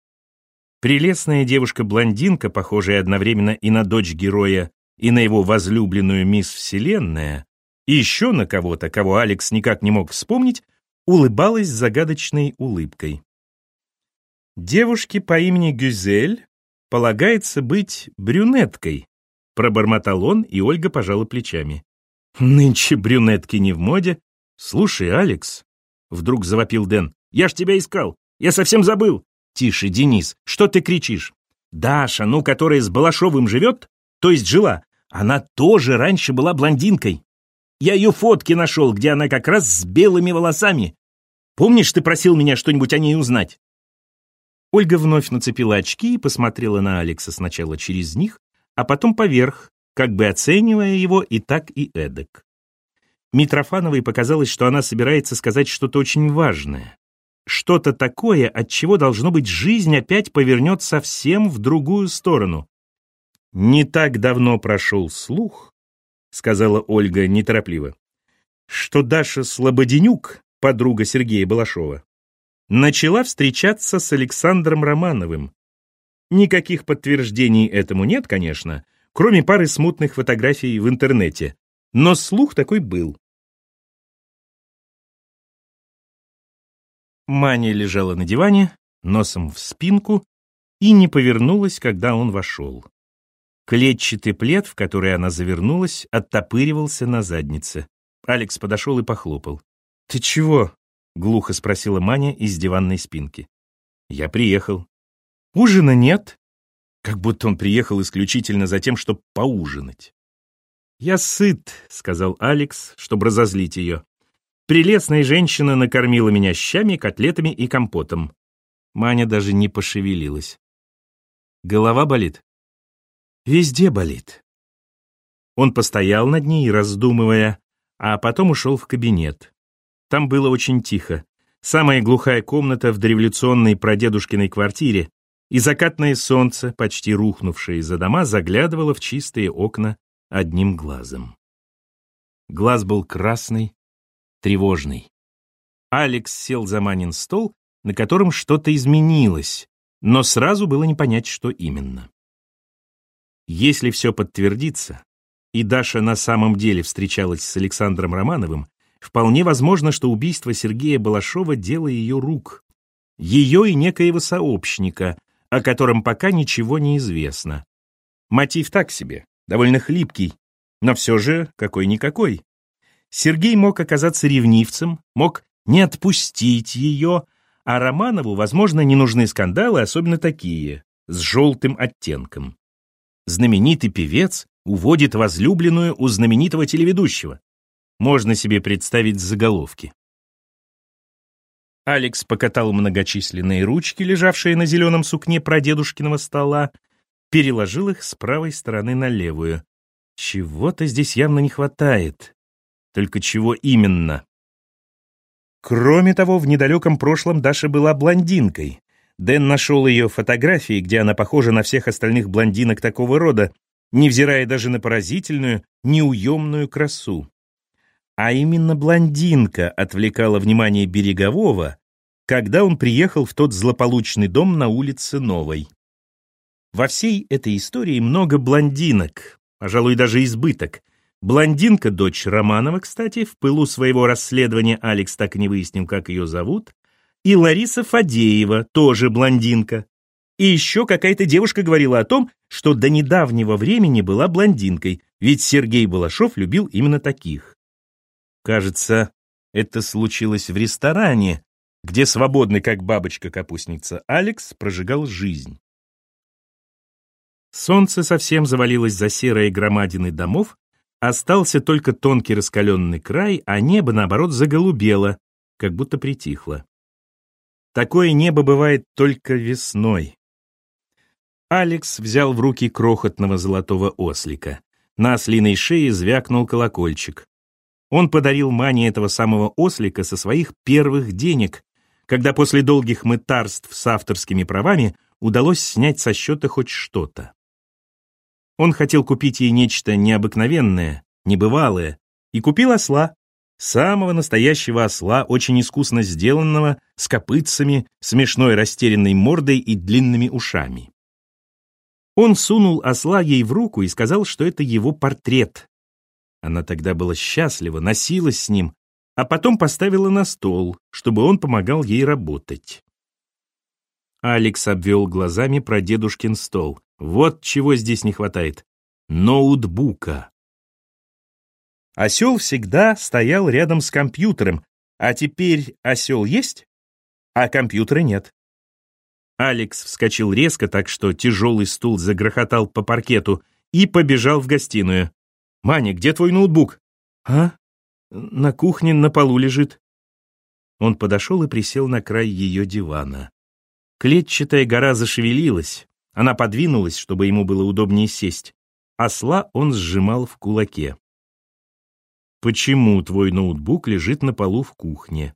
Speaker 1: Прелестная девушка-блондинка, похожая одновременно и на дочь героя, и на его возлюбленную мисс Вселенная, и еще на кого-то, кого Алекс никак не мог вспомнить, улыбалась загадочной улыбкой. Девушке по имени Гюзель полагается быть брюнеткой, пробормотал он, и Ольга пожала плечами. Нынче брюнетки не в моде. Слушай, Алекс, вдруг завопил Дэн, я ж тебя искал, я совсем забыл. Тише, Денис, что ты кричишь? Даша, ну, которая с Балашовым живет, то есть жила, она тоже раньше была блондинкой. Я ее фотки нашел, где она как раз с белыми волосами. Помнишь, ты просил меня что-нибудь о ней узнать?» Ольга вновь нацепила очки и посмотрела на Алекса сначала через них, а потом поверх, как бы оценивая его и так, и эдак. Митрофановой показалось, что она собирается сказать что-то очень важное. Что-то такое, от чего, должно быть, жизнь опять повернет совсем в другую сторону. «Не так давно прошел слух», — сказала Ольга неторопливо, что Даша Слободенюк, подруга Сергея Балашова, начала встречаться с Александром Романовым. Никаких подтверждений этому нет, конечно, кроме пары смутных фотографий в интернете, но слух такой был. Маня лежала на диване, носом в спинку, и не повернулась, когда он вошел. Клетчатый плед, в который она завернулась, оттопыривался на заднице. Алекс подошел и похлопал. «Ты чего?» — глухо спросила Маня из диванной спинки. «Я приехал». «Ужина нет?» Как будто он приехал исключительно за тем, чтобы поужинать. «Я сыт», — сказал Алекс, чтобы разозлить ее. «Прелестная женщина накормила меня щами, котлетами и компотом». Маня даже не пошевелилась. «Голова болит?» Везде болит. Он постоял над ней, раздумывая, а потом ушел в кабинет. Там было очень тихо. Самая глухая комната в дореволюционной прадедушкиной квартире, и закатное солнце, почти рухнувшее за дома, заглядывало в чистые окна одним глазом. Глаз был красный, тревожный. Алекс сел за Манин стол, на котором что-то изменилось, но сразу было не понять, что именно. Если все подтвердится, и Даша на самом деле встречалась с Александром Романовым, вполне возможно, что убийство Сергея Балашова — дело ее рук, ее и некоего сообщника, о котором пока ничего не известно. Мотив так себе, довольно хлипкий, но все же какой-никакой. Сергей мог оказаться ревнивцем, мог не отпустить ее, а Романову, возможно, не нужны скандалы, особенно такие, с желтым оттенком. Знаменитый певец уводит возлюбленную у знаменитого телеведущего. Можно себе представить заголовки. Алекс покатал многочисленные ручки, лежавшие на зеленом сукне прадедушкиного стола, переложил их с правой стороны на левую. Чего-то здесь явно не хватает. Только чего именно? Кроме того, в недалеком прошлом Даша была блондинкой. Дэн нашел ее фотографии, где она похожа на всех остальных блондинок такого рода, невзирая даже на поразительную, неуемную красу. А именно блондинка отвлекала внимание Берегового, когда он приехал в тот злополучный дом на улице Новой. Во всей этой истории много блондинок, пожалуй, даже избыток — Блондинка, дочь Романова, кстати, в пылу своего расследования Алекс так и не выяснил, как ее зовут, и Лариса Фадеева, тоже блондинка. И еще какая-то девушка говорила о том, что до недавнего времени была блондинкой, ведь Сергей Балашов любил именно таких. Кажется, это случилось в ресторане, где свободный, как бабочка-капустница, Алекс прожигал жизнь. Солнце совсем завалилось за серые громадины домов, Остался только тонкий раскаленный край, а небо, наоборот, заголубело, как будто притихло. Такое небо бывает только весной. Алекс взял в руки крохотного золотого ослика. На ослиной шее звякнул колокольчик. Он подарил Мане этого самого ослика со своих первых денег, когда после долгих мытарств с авторскими правами удалось снять со счета хоть что-то. Он хотел купить ей нечто необыкновенное, небывалое, и купил осла. Самого настоящего осла, очень искусно сделанного, с копытцами, смешной растерянной мордой и длинными ушами. Он сунул осла ей в руку и сказал, что это его портрет. Она тогда была счастлива, носилась с ним, а потом поставила на стол, чтобы он помогал ей работать. Алекс обвел глазами прадедушкин стол. Вот чего здесь не хватает. Ноутбука. Осел всегда стоял рядом с компьютером, а теперь осел есть, а компьютера нет. Алекс вскочил резко, так что тяжелый стул загрохотал по паркету и побежал в гостиную. «Маня, где твой ноутбук?» «А? На кухне на полу лежит». Он подошел и присел на край ее дивана. Клетчатая гора зашевелилась, она подвинулась, чтобы ему было удобнее сесть. Осла он сжимал в кулаке. «Почему твой ноутбук лежит на полу в кухне?»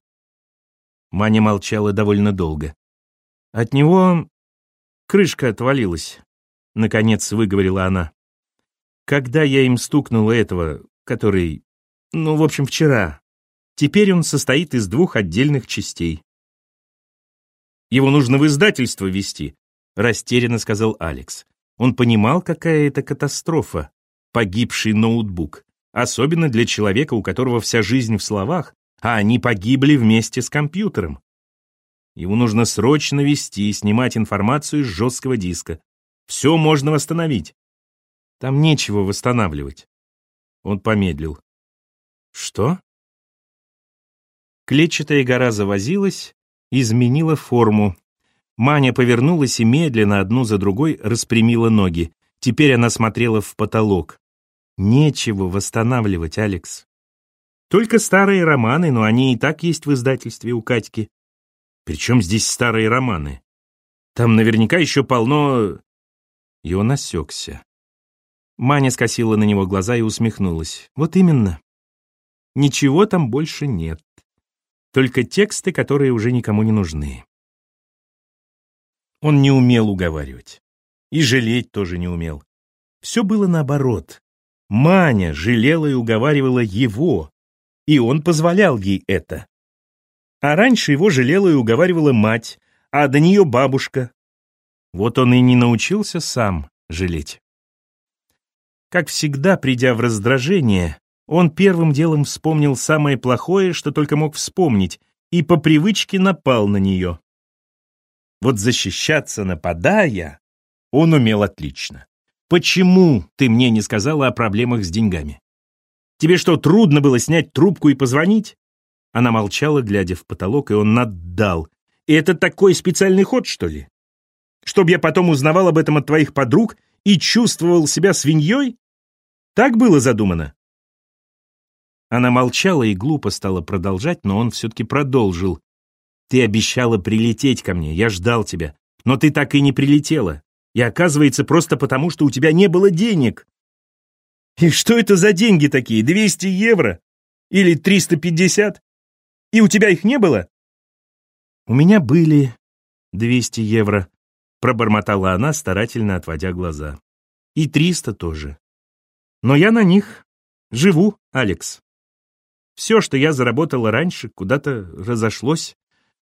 Speaker 1: Маня молчала довольно долго. «От него крышка отвалилась», — наконец выговорила она. «Когда я им стукнула этого, который... Ну, в общем, вчера. Теперь он состоит из двух отдельных частей. Его нужно в издательство вести», — растерянно сказал Алекс. Он понимал, какая это катастрофа, погибший ноутбук, особенно для человека, у которого вся жизнь в словах, а они погибли вместе с компьютером. Его нужно срочно вести и снимать информацию с жесткого диска. Все можно восстановить. Там нечего восстанавливать. Он помедлил. Что? Клетчатая гора завозилась, изменила форму. Маня повернулась и медленно, одну за другой, распрямила ноги. Теперь она смотрела в потолок. Нечего восстанавливать, Алекс. Только старые романы, но они и так есть в издательстве у Катьки. Причем здесь старые романы? Там наверняка еще полно... И он осекся. Маня скосила на него глаза и усмехнулась. Вот именно. Ничего там больше нет. Только тексты, которые уже никому не нужны. Он не умел уговаривать. И жалеть тоже не умел. Все было наоборот. Маня жалела и уговаривала его, и он позволял ей это. А раньше его жалела и уговаривала мать, а до нее бабушка. Вот он и не научился сам жалеть. Как всегда, придя в раздражение, он первым делом вспомнил самое плохое, что только мог вспомнить, и по привычке напал на нее. Вот защищаться, нападая, он умел отлично. Почему ты мне не сказала о проблемах с деньгами? Тебе что, трудно было снять трубку и позвонить? Она молчала, глядя в потолок, и он наддал. Это такой специальный ход, что ли? Чтоб я потом узнавал об этом от твоих подруг и чувствовал себя свиньей? Так было задумано?» Она молчала и глупо стала продолжать, но он все-таки продолжил. «Ты обещала прилететь ко мне, я ждал тебя, но ты так и не прилетела. И оказывается, просто потому, что у тебя не было денег». «И что это за деньги такие? 200 евро? Или 350? И у тебя их не было?» «У меня были 200 евро», — пробормотала она, старательно отводя глаза. «И 300 тоже. Но я на них живу, Алекс. Все, что я заработала раньше, куда-то разошлось.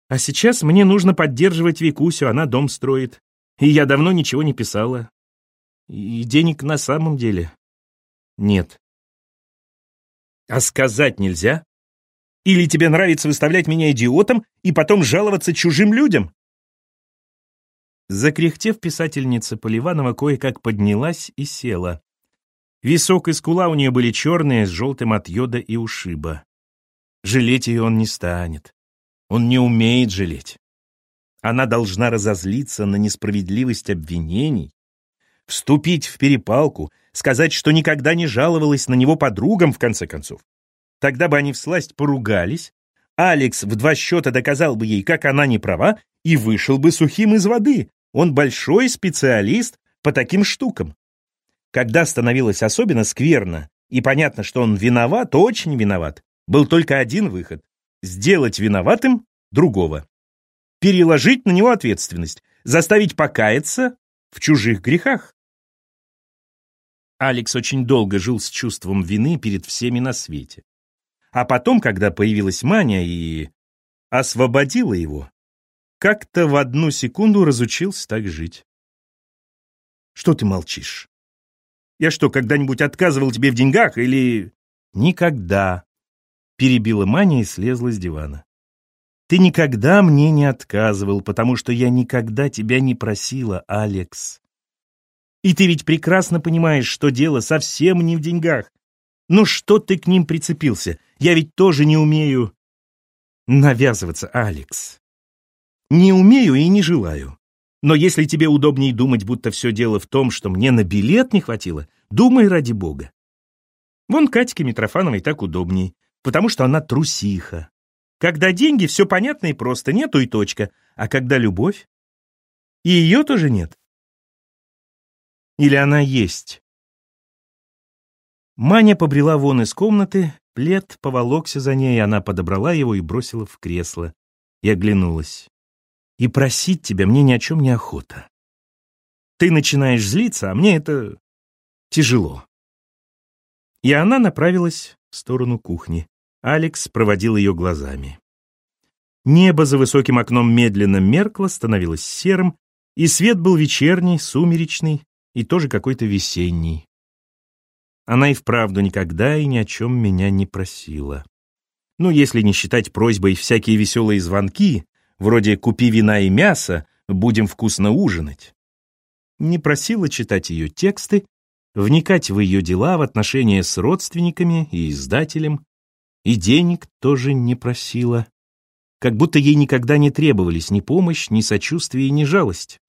Speaker 1: А сейчас мне нужно поддерживать Викусю, она дом строит. И я давно ничего не писала. И денег на самом деле нет. А сказать нельзя? Или тебе нравится выставлять меня идиотом и потом жаловаться чужим людям? Закряхтев, писательница Поливанова кое-как поднялась и села. Висок и скула у нее были черные, с желтым от йода и ушиба. Жалеть ее он не станет. Он не умеет жалеть. Она должна разозлиться на несправедливость обвинений, вступить в перепалку, сказать, что никогда не жаловалась на него подругам, в конце концов. Тогда бы они всласть поругались, Алекс в два счета доказал бы ей, как она не права, и вышел бы сухим из воды. Он большой специалист по таким штукам. Когда становилось особенно скверно, и понятно, что он виноват, очень виноват, был только один выход — сделать виноватым другого. Переложить на него ответственность, заставить покаяться в чужих грехах. Алекс очень долго жил с чувством вины перед всеми на свете. А потом, когда появилась Маня и освободила его, как-то в одну секунду разучился так жить. Что ты молчишь? Я что, когда-нибудь отказывал тебе в деньгах или...» «Никогда», — перебила Маня и слезла с дивана. «Ты никогда мне не отказывал, потому что я никогда тебя не просила, Алекс. И ты ведь прекрасно понимаешь, что дело совсем не в деньгах. Ну что ты к ним прицепился? Я ведь тоже не умею навязываться, Алекс. Не умею и не желаю. Но если тебе удобнее думать, будто все дело в том, что мне на билет не хватило, думай ради бога. Вон Катьке Митрофановой так удобней, потому что она трусиха. Когда деньги, все понятно и просто, нету и точка. А когда любовь? И ее тоже нет. Или она есть? Маня побрела вон из комнаты, плед поволокся за ней, она подобрала его и бросила в кресло. И оглянулась и просить тебя мне ни о чем не охота. Ты начинаешь злиться, а мне это тяжело. И она направилась в сторону кухни. Алекс проводил ее глазами. Небо за высоким окном медленно меркло, становилось серым, и свет был вечерний, сумеречный и тоже какой-то весенний. Она и вправду никогда и ни о чем меня не просила. Ну, если не считать просьбой всякие веселые звонки, вроде «купи вина и мясо, будем вкусно ужинать». Не просила читать ее тексты, вникать в ее дела, в отношения с родственниками и издателем, и денег тоже не просила, как будто ей никогда не требовались ни помощь, ни сочувствие, ни жалость.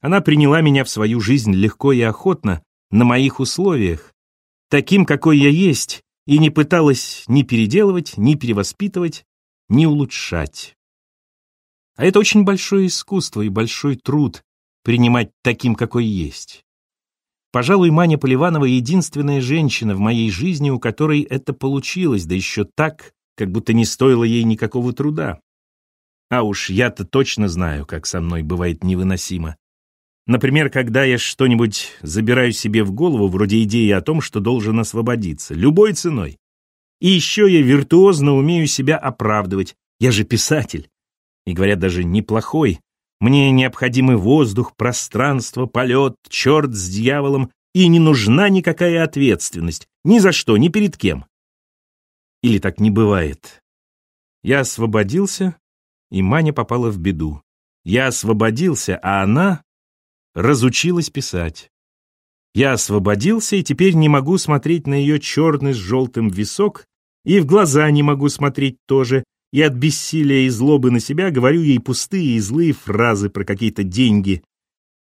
Speaker 1: Она приняла меня в свою жизнь легко и охотно, на моих условиях, таким, какой я есть, и не пыталась ни переделывать, ни перевоспитывать, ни улучшать. А это очень большое искусство и большой труд принимать таким, какой есть. Пожалуй, Маня Поливанова единственная женщина в моей жизни, у которой это получилось, да еще так, как будто не стоило ей никакого труда. А уж я-то точно знаю, как со мной бывает невыносимо. Например, когда я что-нибудь забираю себе в голову, вроде идеи о том, что должен освободиться, любой ценой. И еще я виртуозно умею себя оправдывать. Я же писатель. И, говорят, даже неплохой. Мне необходимы воздух, пространство, полет, черт с дьяволом, и не нужна никакая ответственность. Ни за что, ни перед кем. Или так не бывает. Я освободился, и Маня попала в беду. Я освободился, а она разучилась писать. Я освободился и теперь не могу смотреть на ее черный с желтым висок, и в глаза не могу смотреть тоже, и от бессилия и злобы на себя говорю ей пустые и злые фразы про какие-то деньги.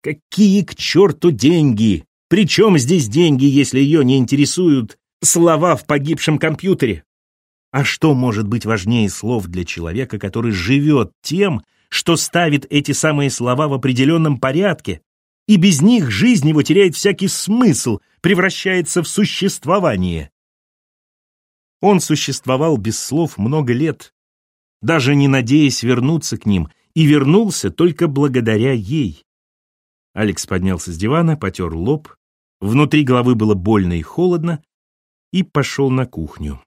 Speaker 1: Какие к черту деньги? Причем здесь деньги, если ее не интересуют слова в погибшем компьютере? А что может быть важнее слов для человека, который живет тем, что ставит эти самые слова в определенном порядке, и без них жизнь его теряет всякий смысл, превращается в существование. Он существовал без слов много лет, даже не надеясь вернуться к ним, и вернулся только благодаря ей. Алекс поднялся с дивана, потер лоб, внутри головы было больно и холодно, и пошел на кухню.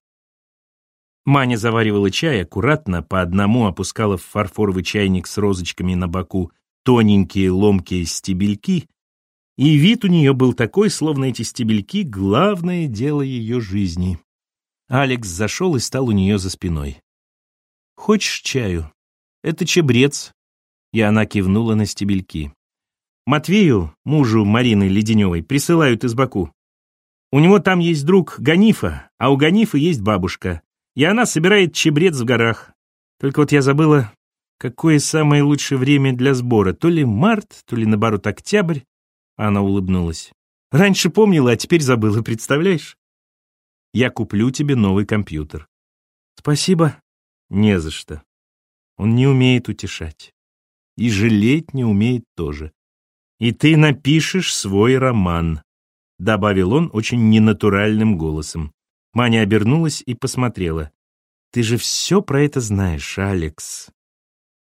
Speaker 1: Маня заваривала чай, аккуратно по одному опускала в фарфоровый чайник с розочками на боку тоненькие ломкие стебельки, и вид у нее был такой, словно эти стебельки — главное дело ее жизни. Алекс зашел и стал у нее за спиной. «Хочешь чаю? Это чебрец». И она кивнула на стебельки. Матвею, мужу Марины Леденевой, присылают из Баку. У него там есть друг Ганифа, а у Ганифа есть бабушка. И она собирает чебрец в горах. Только вот я забыла, какое самое лучшее время для сбора, то ли март, то ли, наоборот, октябрь. Она улыбнулась. Раньше помнила, а теперь забыла, представляешь? Я куплю тебе новый компьютер. Спасибо. Не за что. Он не умеет утешать. И жалеть не умеет тоже. И ты напишешь свой роман, добавил он очень ненатуральным голосом. Маня обернулась и посмотрела. Ты же все про это знаешь, Алекс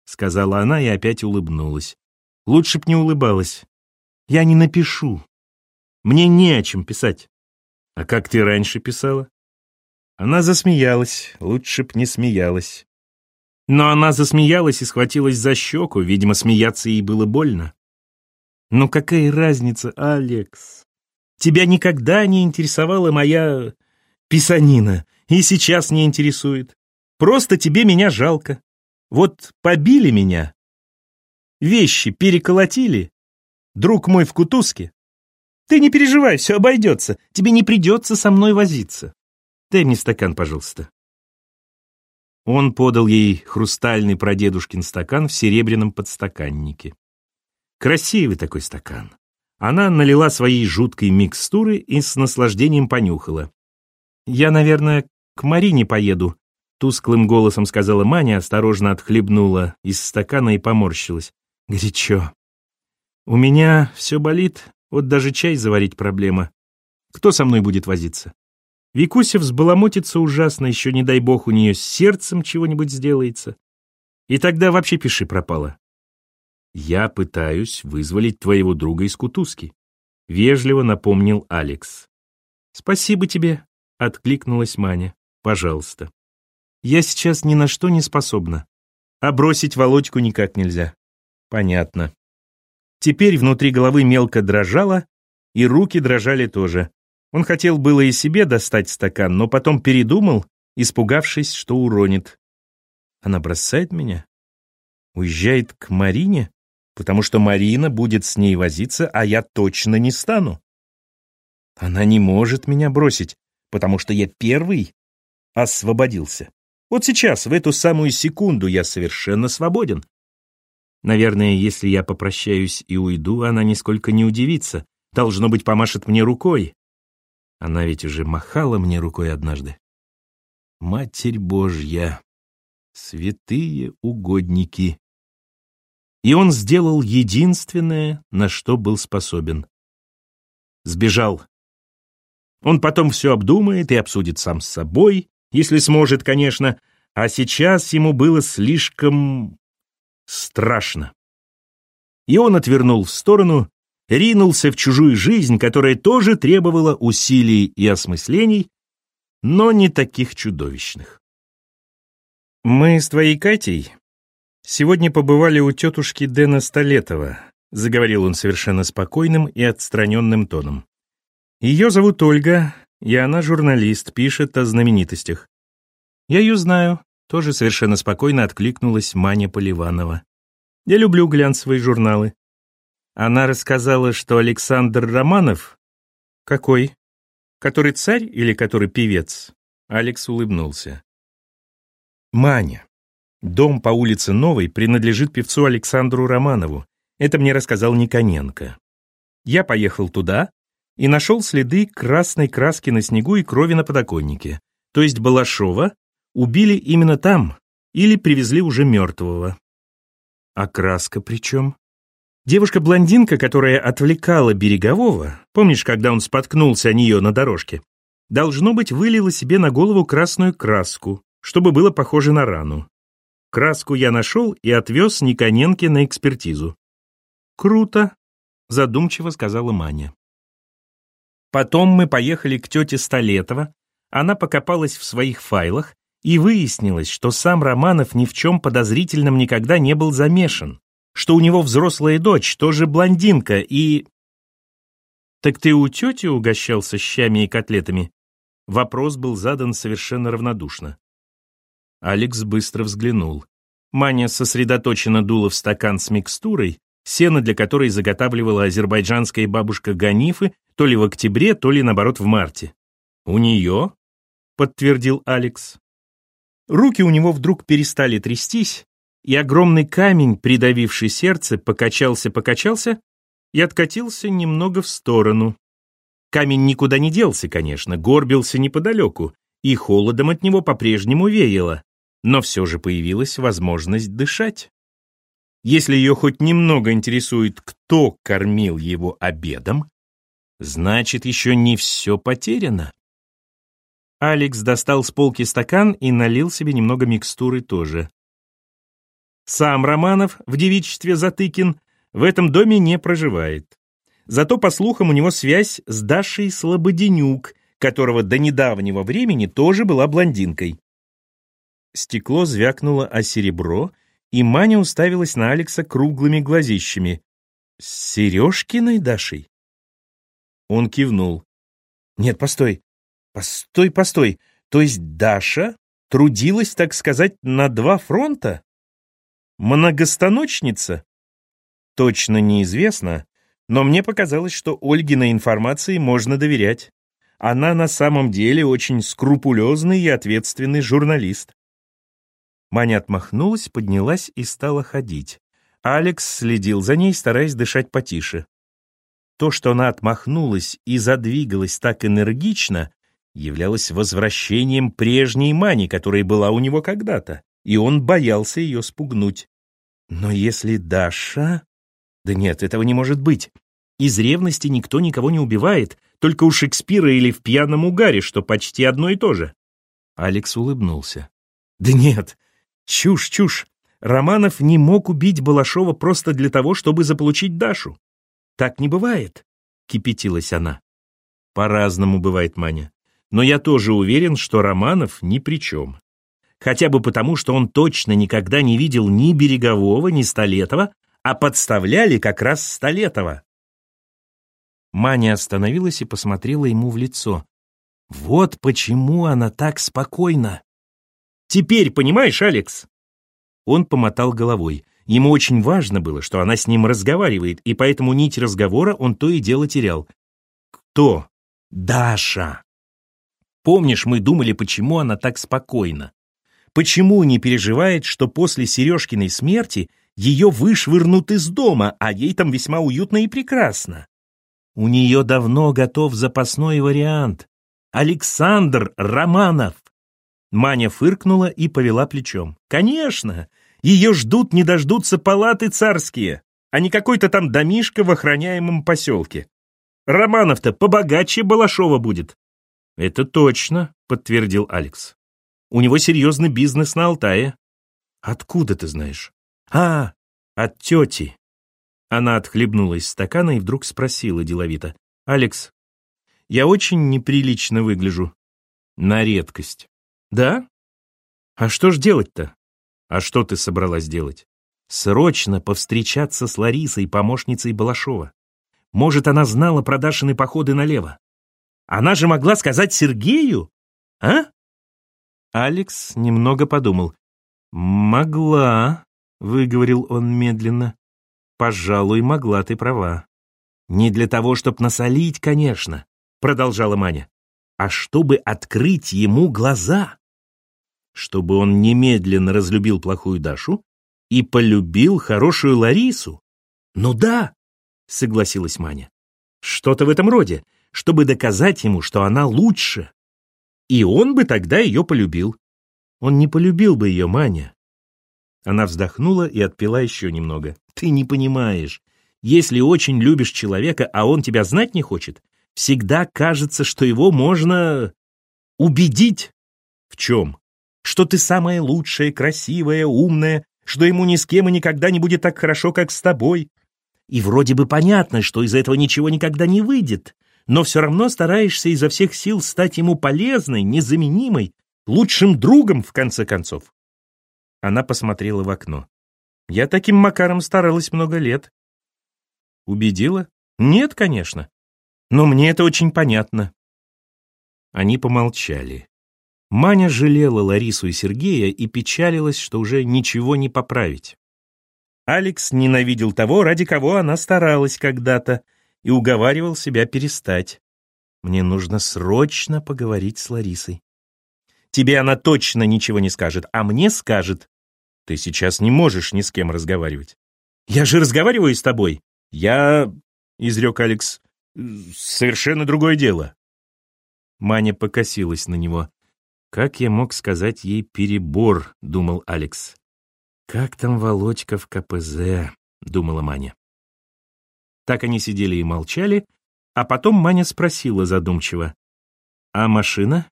Speaker 1: сказала она и опять улыбнулась. Лучше б не улыбалась. Я не напишу. Мне не о чем писать. А как ты раньше писала? Она засмеялась, лучше б не смеялась. Но она засмеялась и схватилась за щеку, видимо, смеяться ей было больно. Ну какая разница, Алекс? Тебя никогда не интересовала моя писанина, и сейчас не интересует. Просто тебе меня жалко. Вот побили меня, вещи переколотили, друг мой в кутузке. Ты не переживай, все обойдется, тебе не придется со мной возиться. Дай мне стакан, пожалуйста. Он подал ей хрустальный прадедушкин стакан в серебряном подстаканнике. Красивый такой стакан. Она налила своей жуткой микстуры и с наслаждением понюхала. «Я, наверное, к Марине поеду», Тусклым голосом сказала Маня, осторожно отхлебнула из стакана и поморщилась. Горячо. У меня все болит, вот даже чай заварить проблема. Кто со мной будет возиться? Викуся взбаламутится ужасно, еще не дай бог у нее с сердцем чего-нибудь сделается. И тогда вообще пиши пропало. Я пытаюсь вызволить твоего друга из кутузки. Вежливо напомнил Алекс. Спасибо тебе, откликнулась Маня. Пожалуйста. Я сейчас ни на что не способна. А бросить Володьку никак нельзя. Понятно. Теперь внутри головы мелко дрожало, и руки дрожали тоже. Он хотел было и себе достать стакан, но потом передумал, испугавшись, что уронит. Она бросает меня? Уезжает к Марине? Потому что Марина будет с ней возиться, а я точно не стану. Она не может меня бросить, потому что я первый освободился. Вот сейчас, в эту самую секунду, я совершенно свободен. Наверное, если я попрощаюсь и уйду, она нисколько не удивится. Должно быть, помашет мне рукой. Она ведь уже махала мне рукой однажды. Матерь Божья, святые угодники. И он сделал единственное, на что был способен. Сбежал. Он потом все обдумает и обсудит сам с собой, если сможет, конечно, а сейчас ему было слишком страшно. И он отвернул в сторону, ринулся в чужую жизнь, которая тоже требовала усилий и осмыслений, но не таких чудовищных. «Мы с твоей Катей сегодня побывали у тетушки Дэна Столетова», заговорил он совершенно спокойным и отстраненным тоном. «Ее зовут Ольга, и она журналист, пишет о знаменитостях. Я ее знаю, тоже совершенно спокойно откликнулась Маня Поливанова. Я люблю глянцевые журналы. Она рассказала, что Александр Романов... Какой? Который царь или который певец? Алекс улыбнулся. Маня. Дом по улице Новой принадлежит певцу Александру Романову. Это мне рассказал Никоненко. Я поехал туда и нашел следы красной краски на снегу и крови на подоконнике. То есть Балашова убили именно там или привезли уже мертвого. А краска при чем? Девушка-блондинка, которая отвлекала Берегового, помнишь, когда он споткнулся о нее на дорожке, должно быть, вылила себе на голову красную краску, чтобы было похоже на рану. Краску я нашел и отвез Никоненке на экспертизу. «Круто», — задумчиво сказала Маня. Потом мы поехали к тете Столетова, она покопалась в своих файлах и выяснилось, что сам Романов ни в чем подозрительном никогда не был замешан, что у него взрослая дочь, тоже блондинка, и... «Так ты у тети угощался щами и котлетами?» Вопрос был задан совершенно равнодушно. Алекс быстро взглянул. Маня сосредоточенно дула в стакан с микстурой, сено для которой заготавливала азербайджанская бабушка Ганифы то ли в октябре, то ли, наоборот, в марте. «У нее?» — подтвердил Алекс. Руки у него вдруг перестали трястись, и огромный камень, придавивший сердце, покачался-покачался и откатился немного в сторону. Камень никуда не делся, конечно, горбился неподалеку, и холодом от него по-прежнему веяло, но все же появилась возможность дышать. Если ее хоть немного интересует, кто кормил его обедом, значит, еще не все потеряно. Алекс достал с полки стакан и налил себе немного микстуры тоже. Сам Романов в девичестве Затыкин в этом доме не проживает. Зато, по слухам, у него связь с Дашей Слободенюк, которого до недавнего времени тоже была блондинкой. Стекло звякнуло о серебро, и Маня уставилась на Алекса круглыми глазищами. «С Сережкиной Дашей?» Он кивнул. «Нет, постой, Постой, постой. То есть Даша трудилась, так сказать, на два фронта? Многостаночница? Точно неизвестно, но мне показалось, что Ольгиной информации можно доверять. Она на самом деле очень скрупулезный и ответственный журналист. Маня отмахнулась, поднялась и стала ходить. Алекс следил за ней, стараясь дышать потише. То, что она отмахнулась и задвигалась так энергично, являлась возвращением прежней мани, которая была у него когда-то, и он боялся ее спугнуть. Но если Даша... Да нет, этого не может быть. Из ревности никто никого не убивает, только у Шекспира или в пьяном угаре, что почти одно и то же. Алекс улыбнулся. Да нет, чушь, чушь. Романов не мог убить Балашова просто для того, чтобы заполучить Дашу. Так не бывает, кипятилась она. По-разному бывает, Маня но я тоже уверен, что Романов ни при чем. Хотя бы потому, что он точно никогда не видел ни Берегового, ни Столетова, а подставляли как раз Столетова. Маня остановилась и посмотрела ему в лицо. Вот почему она так спокойна. Теперь понимаешь, Алекс? Он помотал головой. Ему очень важно было, что она с ним разговаривает, и поэтому нить разговора он то и дело терял. Кто? Даша. Помнишь, мы думали, почему она так спокойна? Почему не переживает, что после Сережкиной смерти ее вышвырнут из дома, а ей там весьма уютно и прекрасно? У нее давно готов запасной вариант. Александр Романов. Маня фыркнула и повела плечом. Конечно, ее ждут не дождутся палаты царские, а не какой-то там домишко в охраняемом поселке. Романов-то побогаче Балашова будет. Это точно, подтвердил Алекс. У него серьезный бизнес на Алтае. Откуда ты знаешь? А, от тети. Она отхлебнула из стакана и вдруг спросила деловито. «Алекс, я очень неприлично выгляжу». «На редкость». «Да? А что ж делать-то?» «А что ты собралась делать?» «Срочно повстречаться с Ларисой, помощницей Балашова. Может, она знала про Дашины походы налево. Она же могла сказать Сергею, а?» Алекс немного подумал. «Могла», — выговорил он медленно. «Пожалуй, могла ты права. Не для того, чтобы насолить, конечно», — продолжала Маня, «а чтобы открыть ему глаза. Чтобы он немедленно разлюбил плохую Дашу и полюбил хорошую Ларису. Ну да, согласилась Маня. Что-то в этом роде, чтобы доказать ему, что она лучше. И он бы тогда ее полюбил. Он не полюбил бы ее, Маня. Она вздохнула и отпила еще немного. Ты не понимаешь. Если очень любишь человека, а он тебя знать не хочет, всегда кажется, что его можно убедить. В чем? Что ты самая лучшая, красивая, умная, что ему ни с кем и никогда не будет так хорошо, как с тобой. И вроде бы понятно, что из этого ничего никогда не выйдет, но все равно стараешься изо всех сил стать ему полезной, незаменимой, лучшим другом, в конце концов. Она посмотрела в окно. Я таким макаром старалась много лет. Убедила? Нет, конечно. Но мне это очень понятно. Они помолчали. Маня жалела Ларису и Сергея и печалилась, что уже ничего не поправить. Алекс ненавидел того, ради кого она старалась когда-то, и уговаривал себя перестать. Мне нужно срочно поговорить с Ларисой. Тебе она точно ничего не скажет, а мне скажет. Ты сейчас не можешь ни с кем разговаривать. Я же разговариваю с тобой. Я, — изрек Алекс, — совершенно другое дело. Маня покосилась на него. Как я мог сказать ей перебор, думал Алекс. «Как там Володька в КПЗ?» — думала Маня. Так они сидели и молчали, а потом Маня спросила задумчиво. «А машина?»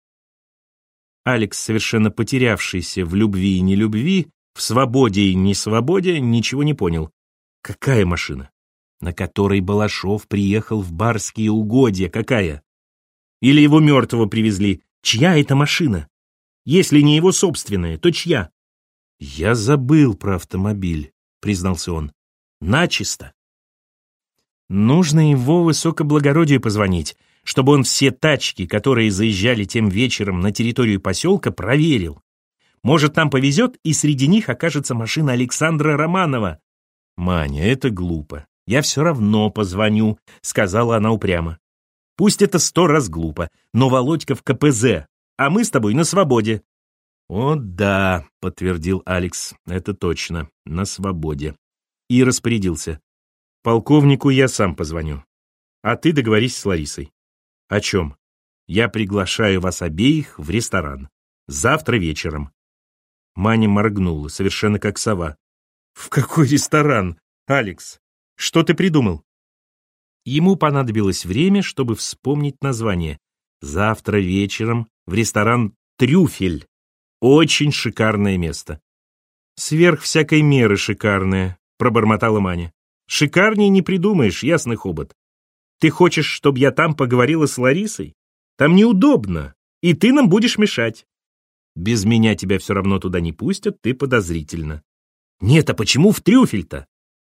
Speaker 1: Алекс, совершенно потерявшийся в любви и нелюбви, в свободе и несвободе, ничего не понял. «Какая машина?» «На которой Балашов приехал в барские угодья. Какая?» «Или его мертвого привезли. Чья это машина? Если не его собственная, то чья?» «Я забыл про автомобиль», — признался он. «Начисто». Нужно его высокоблагородию позвонить, чтобы он все тачки, которые заезжали тем вечером на территорию поселка, проверил. Может, нам повезет, и среди них окажется машина Александра Романова. «Маня, это глупо. Я все равно позвоню», — сказала она упрямо. «Пусть это сто раз глупо, но Володька в КПЗ, а мы с тобой на свободе. «О, да», — подтвердил Алекс, — «это точно, на свободе». И распорядился. «Полковнику я сам позвоню. А ты договорись с Ларисой». «О чем?» «Я приглашаю вас обеих в ресторан. Завтра вечером». Маня моргнула, совершенно как сова. «В какой ресторан, Алекс? Что ты придумал?» Ему понадобилось время, чтобы вспомнить название. «Завтра вечером в ресторан «Трюфель». Очень шикарное место. Сверх всякой меры шикарное, пробормотала Маня. Шикарнее не придумаешь, ясный хобот. Ты хочешь, чтобы я там поговорила с Ларисой? Там неудобно, и ты нам будешь мешать. Без меня тебя все равно туда не пустят, ты подозрительно. Нет, а почему в трюфель-то?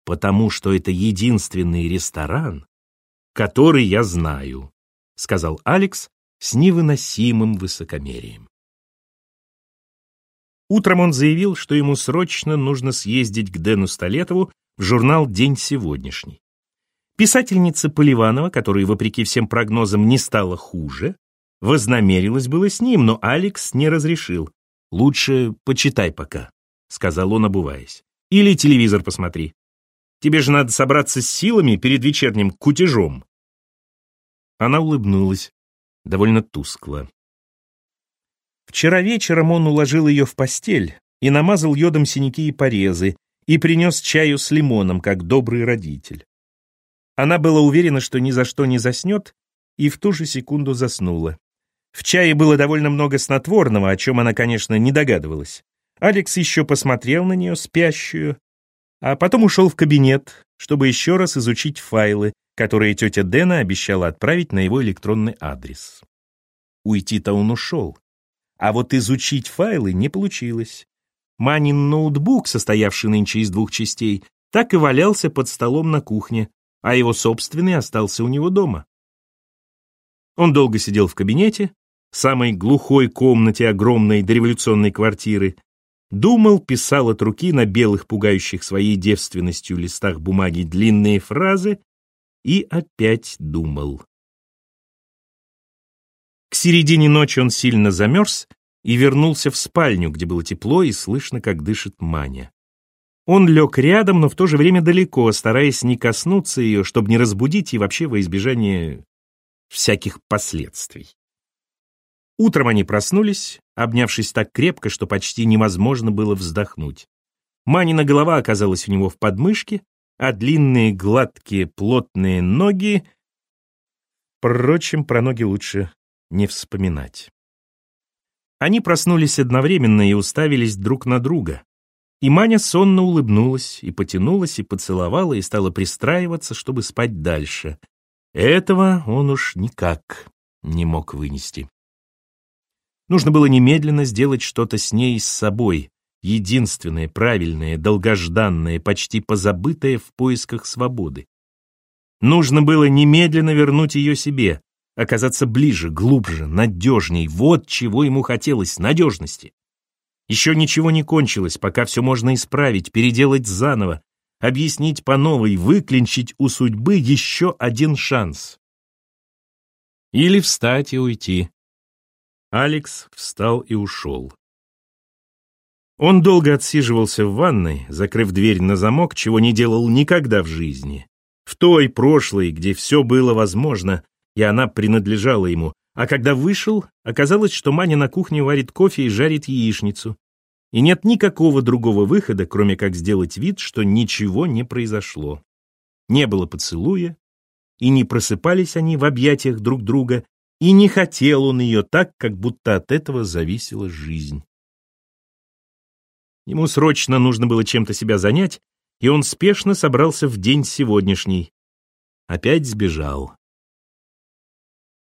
Speaker 1: Потому что это единственный ресторан, который я знаю, сказал Алекс с невыносимым высокомерием. Утром он заявил, что ему срочно нужно съездить к Дэну Столетову журнал «День сегодняшний». Писательница Поливанова, которая, вопреки всем прогнозам, не стала хуже, вознамерилась было с ним, но Алекс не разрешил. «Лучше почитай пока», — сказал он, обуваясь. «Или телевизор посмотри. Тебе же надо собраться с силами перед вечерним кутежом». Она улыбнулась, довольно тускло. Вчера вечером он уложил ее в постель и намазал йодом синяки и порезы, и принес чаю с лимоном, как добрый родитель. Она была уверена, что ни за что не заснет, и в ту же секунду заснула. В чае было довольно много снотворного, о чем она, конечно, не догадывалась. Алекс еще посмотрел на нее, спящую, а потом ушел в кабинет, чтобы еще раз изучить файлы, которые тетя Дэна обещала отправить на его электронный адрес. Уйти-то он ушел. А вот изучить файлы не получилось. Манин ноутбук, состоявший нынче из двух частей, так и валялся под столом на кухне, а его собственный остался у него дома. Он долго сидел в кабинете, самой глухой комнате огромной дореволюционной квартиры, думал, писал от руки на белых, пугающих своей девственностью листах бумаги длинные фразы и опять думал. К середине ночи он сильно замерз и вернулся в спальню, где было тепло и слышно, как дышит Маня. Он лег рядом, но в то же время далеко, стараясь не коснуться ее, чтобы не разбудить и вообще во избежание всяких последствий. Утром они проснулись, обнявшись так крепко, что почти невозможно было вздохнуть. Манина голова оказалась у него в подмышке, а длинные, гладкие, плотные ноги... Впрочем, про ноги лучше не вспоминать. Они проснулись одновременно и уставились друг на друга. И Маня сонно улыбнулась, и потянулась, и поцеловала, и стала пристраиваться, чтобы спать дальше. Этого он уж никак не мог вынести. Нужно было немедленно сделать что-то с ней и с собой, единственное, правильное, долгожданное, почти позабытое в поисках свободы. Нужно было немедленно вернуть ее себе, оказаться ближе, глубже, надежней. Вот чего ему хотелось, надежности. Еще ничего не кончилось, пока все можно исправить, переделать заново, объяснить по новой, выклинчить у судьбы еще один шанс. Или встать и уйти. Алекс встал и ушел. Он долго отсиживался в ванной, закрыв дверь на замок, чего не делал никогда в жизни. В той прошлой, где все было возможно, и она принадлежала ему, а когда вышел, оказалось, что Маня на кухне варит кофе и жарит яичницу и нет никакого другого выхода, кроме как сделать вид, что ничего не произошло. Не было поцелуя, и не просыпались они в объятиях друг друга, и не хотел он ее так, как будто от этого зависела жизнь. Ему срочно нужно было чем-то себя занять, и он спешно собрался в день сегодняшний. Опять сбежал.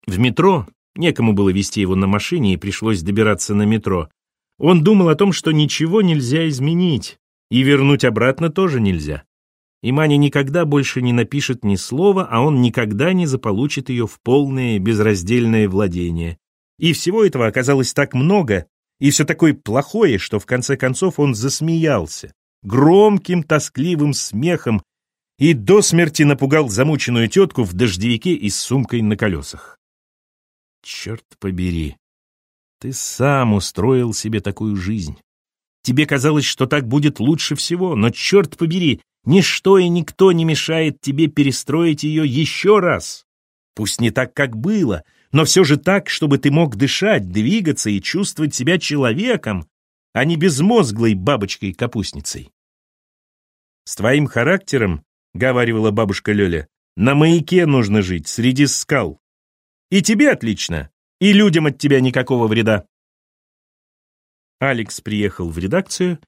Speaker 1: В метро некому было вести его на машине, и пришлось добираться на метро. Он думал о том, что ничего нельзя изменить, и вернуть обратно тоже нельзя. И Маня никогда больше не напишет ни слова, а он никогда не заполучит ее в полное безраздельное владение. И всего этого оказалось так много, и все такое плохое, что в конце концов он засмеялся, громким тоскливым смехом, и до смерти напугал замученную тетку в дождевике и с сумкой на колесах. Черт побери, ты сам устроил себе такую жизнь. Тебе казалось, что так будет лучше всего, но, черт побери, ничто и никто не мешает тебе перестроить ее еще раз. Пусть не так, как было, но все же так, чтобы ты мог дышать, двигаться и чувствовать себя человеком, а не безмозглой бабочкой-капустницей. С твоим характером, — говаривала бабушка Лёля, — на маяке нужно жить, среди скал. И тебе отлично, и людям от тебя никакого вреда. Алекс приехал в редакцию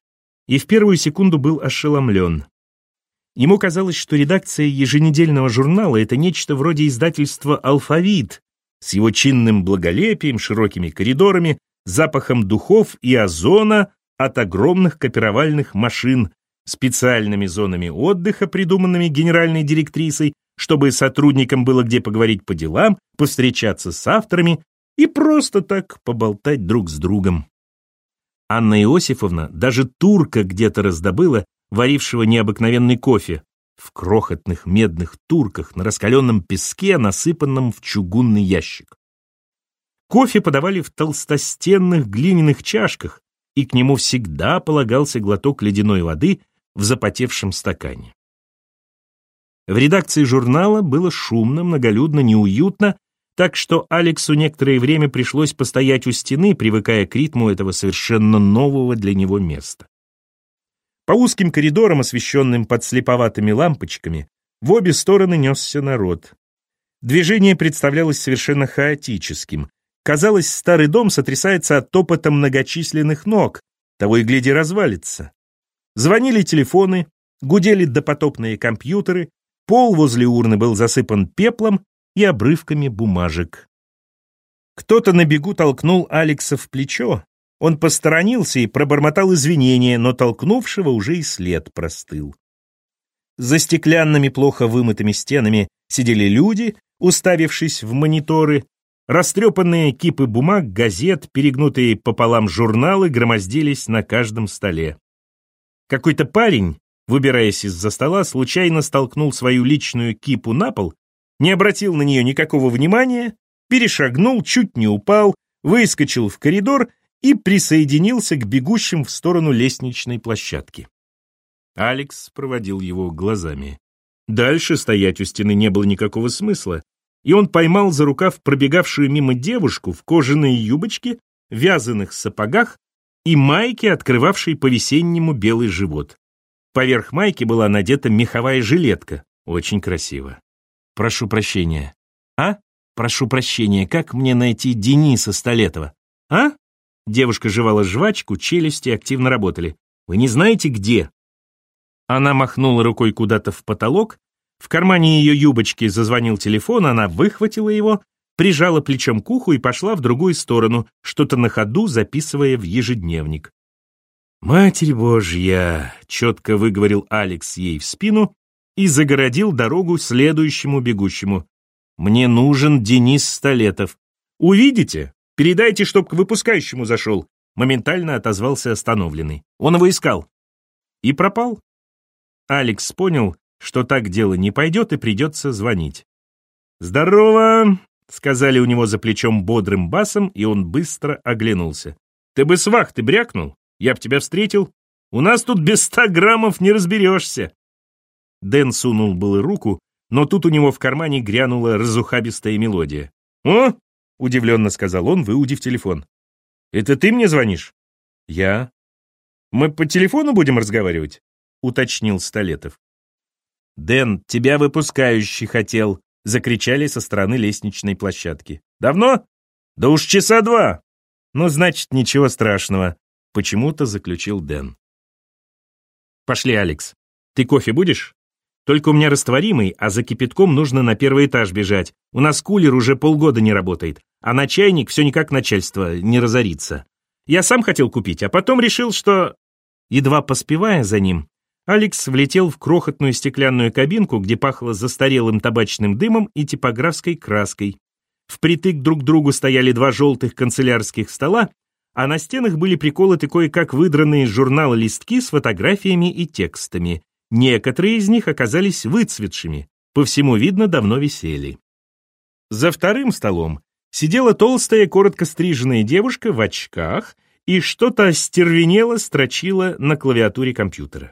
Speaker 1: и в первую секунду был ошеломлен. Ему казалось, что редакция еженедельного журнала — это нечто вроде издательства «Алфавит» с его чинным благолепием, широкими коридорами, запахом духов и озона от огромных копировальных машин, специальными зонами отдыха, придуманными генеральной директрисой, чтобы сотрудникам было где поговорить по делам, повстречаться с авторами и просто так поболтать друг с другом. Анна Иосифовна даже турка где-то раздобыла, варившего необыкновенный кофе, в крохотных медных турках на раскаленном песке, насыпанном в чугунный ящик. Кофе подавали в толстостенных глиняных чашках, и к нему всегда полагался глоток ледяной воды в запотевшем стакане. В редакции журнала было шумно, многолюдно, неуютно, так что Алексу некоторое время пришлось постоять у стены, привыкая к ритму этого совершенно нового для него места. По узким коридорам, освещенным подслеповатыми лампочками, В обе стороны несся народ. Движение представлялось совершенно хаотическим. Казалось, старый дом сотрясается от топота многочисленных ног, того и гляди развалится. Звонили телефоны, гудели допотопные компьютеры, пол возле урны был засыпан пеплом и обрывками бумажек. Кто-то на бегу толкнул Алекса в плечо. Он посторонился и пробормотал извинения, но толкнувшего уже и след простыл. За стеклянными, плохо вымытыми стенами сидели люди, уставившись в мониторы. Растрепанные кипы бумаг, газет, перегнутые пополам журналы громоздились на каждом столе. Какой-то парень, выбираясь из-за стола, случайно столкнул свою личную кипу на пол, не обратил на нее никакого внимания, перешагнул, чуть не упал, выскочил в коридор и присоединился к бегущим в сторону лестничной площадки. Алекс проводил его глазами. Дальше стоять у стены не было никакого смысла, и он поймал за рукав пробегавшую мимо девушку в кожаной юбочке, вязаных сапогах и майке, открывавшей по-весеннему белый живот. Поверх майки была надета меховая жилетка. Очень красиво. «Прошу прощения». «А? Прошу прощения, как мне найти Дениса Столетова?» «А?» Девушка жевала жвачку, челюсти активно работали. «Вы не знаете, где?» Она махнула рукой куда-то в потолок, в кармане ее юбочки зазвонил телефон, она выхватила его, прижала плечом к уху и пошла в другую сторону, что-то на ходу записывая в ежедневник. «Матерь Божья!» — четко выговорил Алекс ей в спину и загородил дорогу следующему бегущему. «Мне нужен Денис Столетов. Увидите? Передайте, чтоб к выпускающему зашел!» Моментально отозвался остановленный. Он его искал. И пропал. Алекс понял, что так дело не пойдет и придется звонить. «Здорово!» — сказали у него за плечом бодрым басом, и он быстро оглянулся. «Ты бы с вахты брякнул, я б тебя встретил. У нас тут без ста граммов не разберешься». Дэн сунул было руку, но тут у него в кармане грянула разухабистая мелодия. «О!» — удивленно сказал он, выудив телефон. «Это ты мне звонишь?» «Я». «Мы по телефону будем разговаривать?» уточнил Столетов. «Дэн, тебя выпускающий хотел!» — закричали со стороны лестничной площадки. «Давно? Да уж часа два!» «Ну, значит, ничего страшного», — почему-то заключил Дэн. «Пошли, Алекс. Ты кофе будешь? Только у меня растворимый, а за кипятком нужно на первый этаж бежать. У нас кулер уже полгода не работает, а на чайник все никак начальство не разорится. Я сам хотел купить, а потом решил, что...» Едва поспевая за ним, Алекс влетел в крохотную стеклянную кабинку, где пахло застарелым табачным дымом и типографской краской. Впритык друг к другу стояли два желтых канцелярских стола, а на стенах были приколоты кое-как выдранные из журнала листки с фотографиями и текстами. Некоторые из них оказались выцветшими, по всему видно, давно висели. За вторым столом сидела толстая, коротко стриженная девушка в очках и что-то остервенело строчила на клавиатуре компьютера.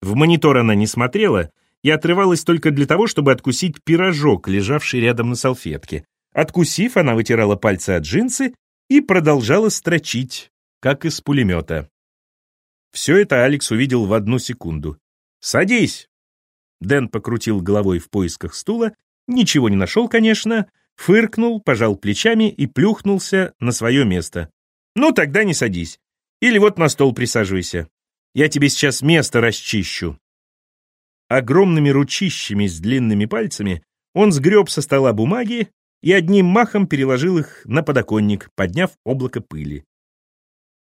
Speaker 1: В монитор она не смотрела и отрывалась только для того, чтобы откусить пирожок, лежавший рядом на салфетке. Откусив, она вытирала пальцы от джинсы и продолжала строчить, как из пулемета. Все это Алекс увидел в одну секунду. «Садись!» Дэн покрутил головой в поисках стула, ничего не нашел, конечно, фыркнул, пожал плечами и плюхнулся на свое место. «Ну, тогда не садись. Или вот на стол присаживайся. Я тебе сейчас место расчищу». Огромными ручищами с длинными пальцами он сгреб со стола бумаги и одним махом переложил их на подоконник, подняв облако пыли.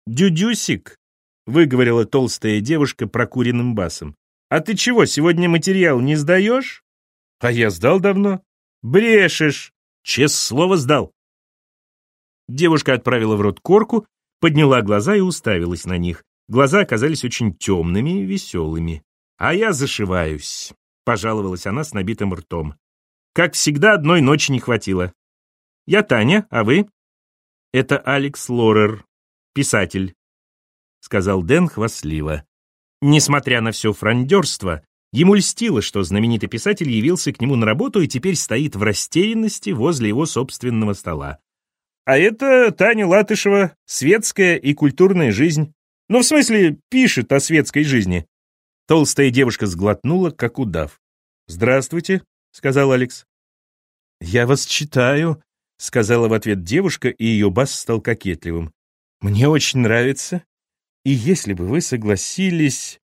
Speaker 1: «Дюдюсик», — выговорила толстая девушка прокуренным басом, «а ты чего, сегодня материал не сдаешь?» «А я сдал давно». «Брешешь!» «Честное слово сдал». Девушка отправила в рот корку, подняла глаза и уставилась на них. Глаза оказались очень темными и веселыми. «А я зашиваюсь», — пожаловалась она с набитым ртом. «Как всегда, одной ночи не хватило. Я Таня, а вы?» «Это Алекс Лорер, писатель», — сказал Дэн хвастливо. Несмотря на все франдерство, ему льстило, что знаменитый писатель явился к нему на работу и теперь стоит в растерянности возле его собственного стола. «А это Таня Латышева, светская и культурная жизнь. Ну, в смысле, пишет о светской жизни. Толстая девушка сглотнула, как удав. «Здравствуйте», — сказал Алекс. «Я вас читаю», — сказала в ответ девушка, и ее бас стал кокетливым. «Мне очень нравится. И если бы вы согласились...»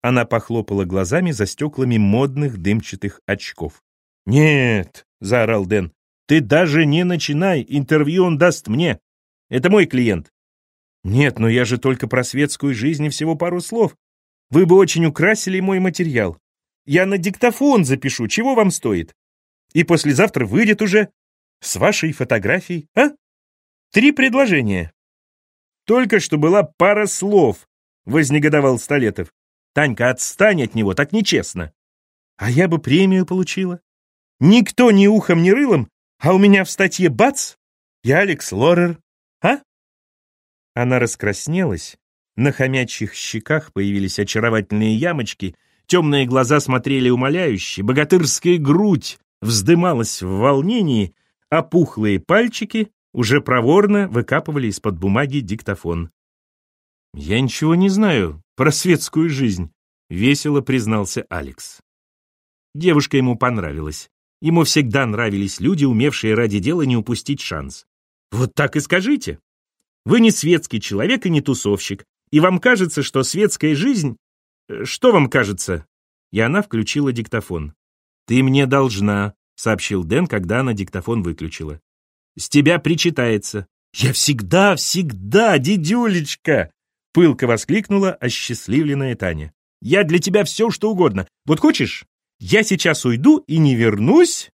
Speaker 1: Она похлопала глазами за стеклами модных дымчатых очков. «Нет», — заорал Дэн, — «ты даже не начинай, интервью он даст мне. Это мой клиент». «Нет, но я же только про светскую жизнь и всего пару слов. Вы бы очень украсили мой материал. Я на диктофон запишу, чего вам стоит? И послезавтра выйдет уже с вашей фотографией, а? Три предложения. Только что была пара слов, вознегодовал Столетов. Танька, отстань от него, так нечестно. А я бы премию получила. Никто ни ухом, ни рылом, а у меня в статье бац, я Алекс Лорер, а? Она раскраснелась, на хомячьих щеках появились очаровательные ямочки, темные глаза смотрели умоляюще, богатырская грудь вздымалась в волнении, а пухлые пальчики уже проворно выкапывали из-под бумаги диктофон. «Я ничего не знаю про светскую жизнь», — весело признался Алекс. Девушка ему понравилась. Ему всегда нравились люди, умевшие ради дела не упустить шанс. Вот так и скажите. Вы не светский человек и не тусовщик, и вам кажется, что светская жизнь... Э, что вам кажется?» И она включила диктофон. «Ты мне должна», — сообщил Дэн, когда она диктофон выключила. «С тебя причитается». «Я всегда, всегда, дедюлечка!» — пылко воскликнула осчастливленная Таня. «Я для тебя все, что угодно. Вот хочешь, я сейчас уйду и не вернусь?»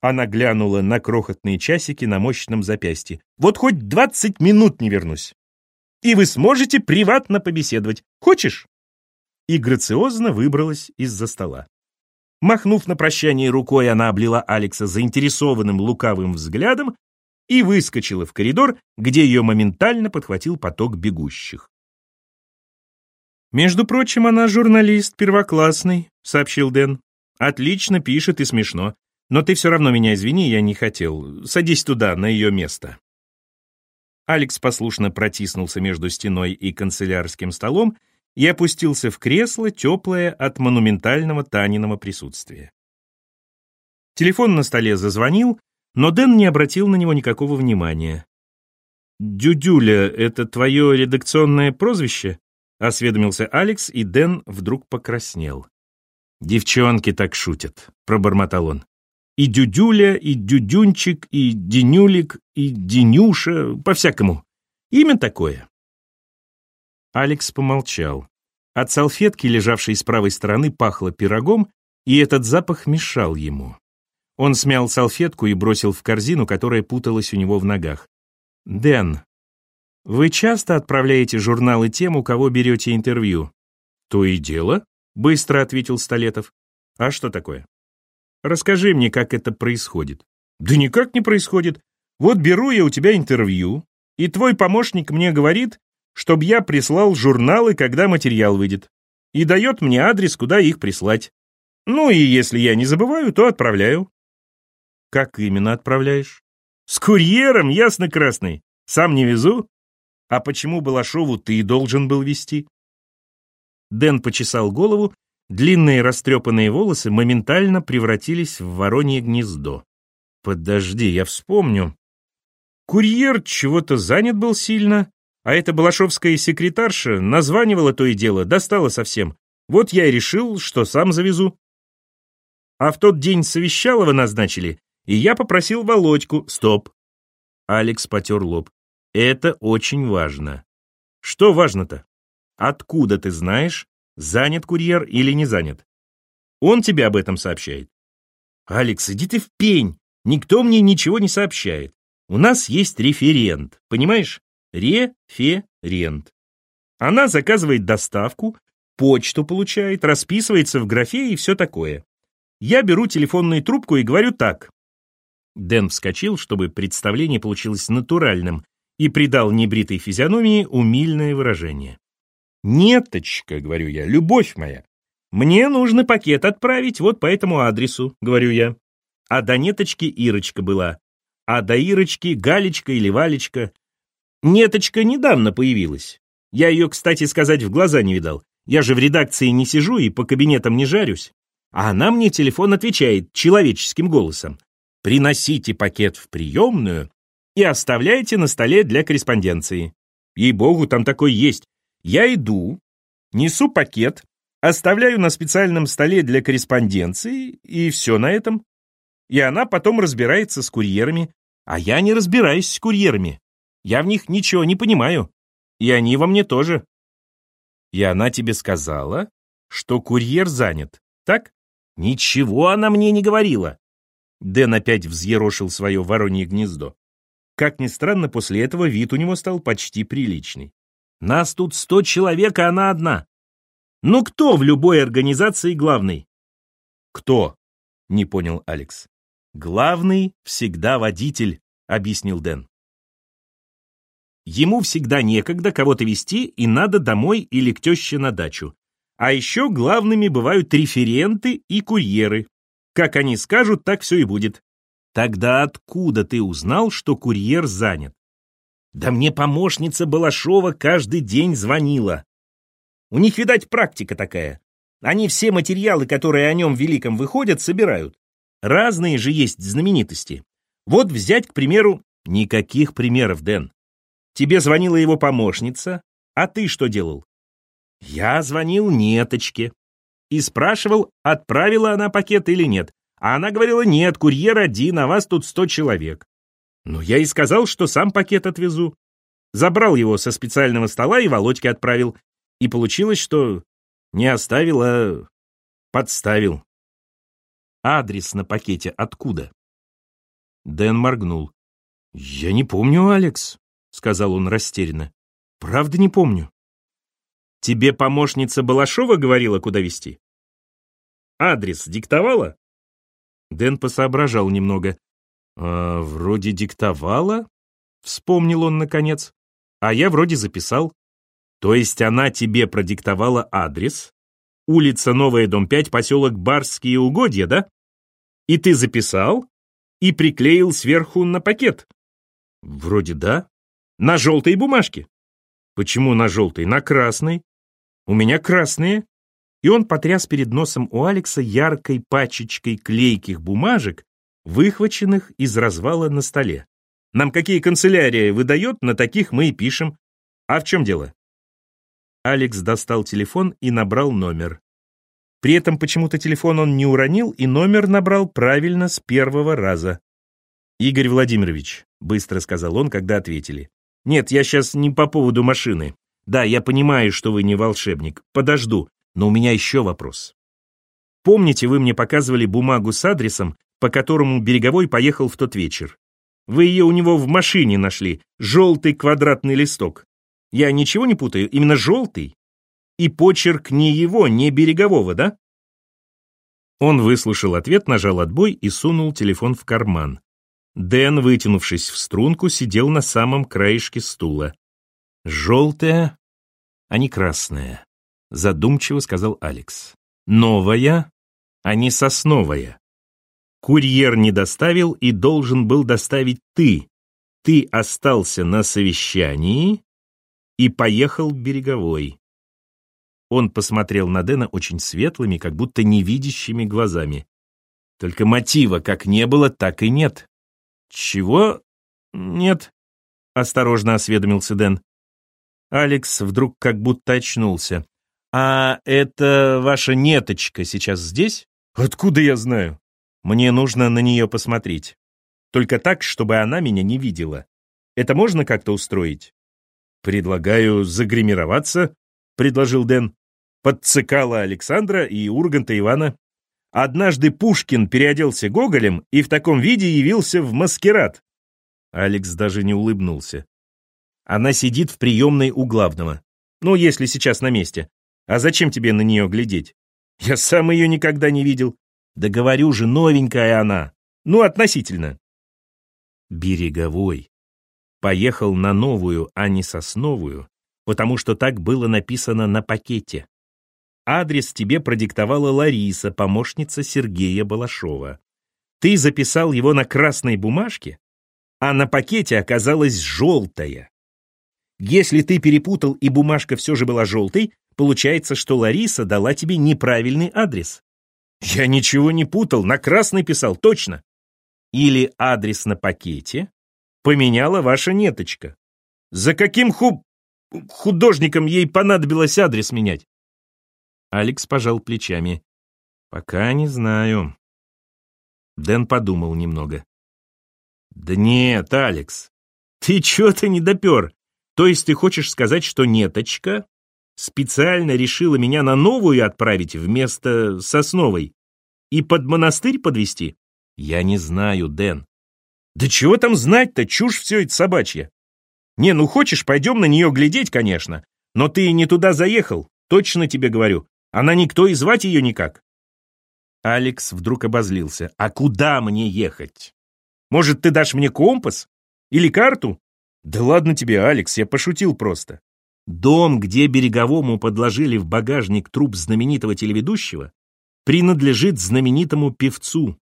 Speaker 1: Она глянула на крохотные часики на мощном запястье. «Вот хоть двадцать минут не вернусь» и вы сможете приватно побеседовать. Хочешь?» И грациозно выбралась из-за стола. Махнув на прощание рукой, она облила Алекса заинтересованным лукавым взглядом и выскочила в коридор, где ее моментально подхватил поток бегущих. «Между прочим, она журналист первоклассный», — сообщил Дэн. «Отлично пишет и смешно. Но ты все равно меня извини, я не хотел. Садись туда, на ее место». Алекс послушно протиснулся между стеной и канцелярским столом и опустился в кресло, теплое от монументального Таниного присутствия. Телефон на столе зазвонил, но Дэн не обратил на него никакого внимания. «Дюдюля — это твое редакционное прозвище?» — осведомился Алекс, и Дэн вдруг покраснел. «Девчонки так шутят», — пробормотал он. И Дюдюля, и Дюдюнчик, и Денюлик, и Денюша, по-всякому. Имя такое. Алекс помолчал. От салфетки, лежавшей с правой стороны, пахло пирогом, и этот запах мешал ему. Он смял салфетку и бросил в корзину, которая путалась у него в ногах. «Дэн, вы часто отправляете журналы тем, у кого берете интервью?» «То и дело», — быстро ответил Столетов. «А что такое?» Расскажи мне, как это происходит. Да никак не происходит. Вот беру я у тебя интервью, и твой помощник мне говорит, чтобы я прислал журналы, когда материал выйдет. И дает мне адрес, куда их прислать. Ну и если я не забываю, то отправляю. Как именно отправляешь? С курьером, ясно-красный. Сам не везу. А почему Балашову ты должен был вести? Дэн почесал голову Длинные растрепанные волосы моментально превратились в воронье гнездо. «Подожди, я вспомню. Курьер чего-то занят был сильно, а эта балашовская секретарша названивала то и дело, достала совсем. Вот я и решил, что сам завезу. А в тот день совещалово назначили, и я попросил Володьку. Стоп. Алекс потер лоб. Это очень важно. Что важно-то? Откуда ты знаешь, занят курьер или не занят. Он тебе об этом сообщает. Алекс, иди ты в пень. Никто мне ничего не сообщает. У нас есть референт, понимаешь? Референт. Она заказывает доставку, почту получает, расписывается в графе и все такое. Я беру телефонную трубку и говорю так. Дэн вскочил, чтобы представление получилось натуральным, и придал небритой физиономии умильное выражение. «Неточка», — говорю я, — «любовь моя, мне нужно пакет отправить вот по этому адресу», — говорю я. А до Неточки Ирочка была, а до Ирочки Галечка или Валечка. Неточка недавно появилась. Я ее, кстати сказать, в глаза не видал. Я же в редакции не сижу и по кабинетам не жарюсь. А она мне телефон отвечает человеческим голосом. «Приносите пакет в приемную и оставляйте на столе для корреспонденции». Ей-богу, там такой есть. Я иду, несу пакет, оставляю на специальном столе для корреспонденции, и все на этом. И она потом разбирается с курьерами, а я не разбираюсь с курьерами. Я в них ничего не понимаю. И они во мне тоже. И она тебе сказала, что курьер занят, так? Ничего она мне не говорила. Дэн опять взъерошил свое воронье гнездо. Как ни странно, после этого вид у него стал почти приличный. Нас тут сто человек, а она одна. Ну кто в любой организации главный? Кто? Не понял Алекс. Главный всегда водитель, объяснил Дэн. Ему всегда некогда кого-то вести и надо домой или к теще на дачу. А еще главными бывают референты и курьеры. Как они скажут, так все и будет. Тогда откуда ты узнал, что курьер занят? Да мне помощница Балашова каждый день звонила. У них, видать, практика такая. Они все материалы, которые о нем великом выходят, собирают. Разные же есть знаменитости. Вот взять, к примеру, никаких примеров, Дэн. Тебе звонила его помощница, а ты что делал? Я звонил Неточке и спрашивал, отправила она пакет или нет. А она говорила, нет, курьер один, а вас тут сто человек. Ну, я и сказал, что сам пакет отвезу. Забрал его со специального стола и Володьке отправил. И получилось, что не оставил, а подставил. Адрес на пакете откуда? Дэн моргнул. «Я не помню, Алекс», — сказал он растерянно. «Правда не помню». «Тебе помощница Балашова говорила, куда везти?» «Адрес диктовала?» Дэн посоображал немного. «А, «Вроде диктовала?» — вспомнил он наконец. «А я вроде записал». «То есть она тебе продиктовала адрес? Улица Новая, дом 5, поселок Барские угодья, да? И ты записал и приклеил сверху на пакет?» «Вроде да. На желтой бумажке». «Почему на желтой? На красной. У меня красные и он потряс перед носом у Алекса яркой пачечкой клейких бумажек, выхваченных из развала на столе. Нам какие канцелярии выдает, на таких мы и пишем. А в чем дело? Алекс достал телефон и набрал номер. При этом почему-то телефон он не уронил и номер набрал правильно с первого раза. «Игорь Владимирович», — быстро сказал он, когда ответили. «Нет, я сейчас не по поводу машины. Да, я понимаю, что вы не волшебник. Подожду. Но у меня еще вопрос. Помните, вы мне показывали бумагу с адресом, по которому Береговой поехал в тот вечер? Вы ее у него в машине нашли, желтый квадратный листок. Я ничего не путаю, именно желтый? И почерк не его, не Берегового, да? Он выслушал ответ, нажал отбой и сунул телефон в карман. Дэн, вытянувшись в струнку, сидел на самом краешке стула. Желтая, а не красная задумчиво сказал Алекс. Новая, а не сосновая. Курьер не доставил и должен был доставить ты. Ты остался на совещании и поехал береговой. Он посмотрел на Дэна очень светлыми, как будто невидящими глазами. Только мотива как не было, так и нет. Чего? Нет, осторожно осведомился Дэн. Алекс вдруг как будто очнулся. «А это ваша неточка сейчас здесь?» «Откуда я знаю?» «Мне нужно на нее посмотреть. Только так, чтобы она меня не видела. Это можно как-то устроить?» «Предлагаю загримироваться», — предложил Дэн. «Под Цикала Александра и Урганта Ивана. Однажды Пушкин переоделся Гоголем и в таком виде явился в маскирад». Алекс даже не улыбнулся. Она сидит в приемной у главного. Ну, если сейчас на месте. А зачем тебе на нее глядеть? Я сам ее никогда не видел. Да говорю же, новенькая она. Ну, относительно. Береговой. Поехал на новую, а не сосновую, потому что так было написано на пакете. Адрес тебе продиктовала Лариса, помощница Сергея Балашова. Ты записал его на красной бумажке, а на пакете оказалась желтая. Если ты перепутал и бумажка все же была желтой, Получается, что Лариса дала тебе неправильный адрес. Я ничего не путал, на красный писал, точно. Или адрес на пакете поменяла ваша неточка. За каким ху... художником ей понадобилось адрес менять? Алекс пожал плечами. Пока не знаю. Дэн подумал немного. Да нет, Алекс, ты чё-то не допер. То есть ты хочешь сказать, что неточка специально решила меня на новую отправить вместо сосновой и под монастырь подвести? Я не знаю, Дэн. Да чего там знать-то, чушь все это собачья. Не, ну хочешь, пойдем на нее глядеть, конечно. Но ты не туда заехал, точно тебе говорю. Она никто и звать ее никак. Алекс вдруг обозлился. А куда мне ехать? Может, ты дашь мне компас? Или карту? Да ладно тебе, Алекс, я пошутил просто. Дом, где Береговому подложили в багажник труп знаменитого телеведущего, принадлежит знаменитому певцу.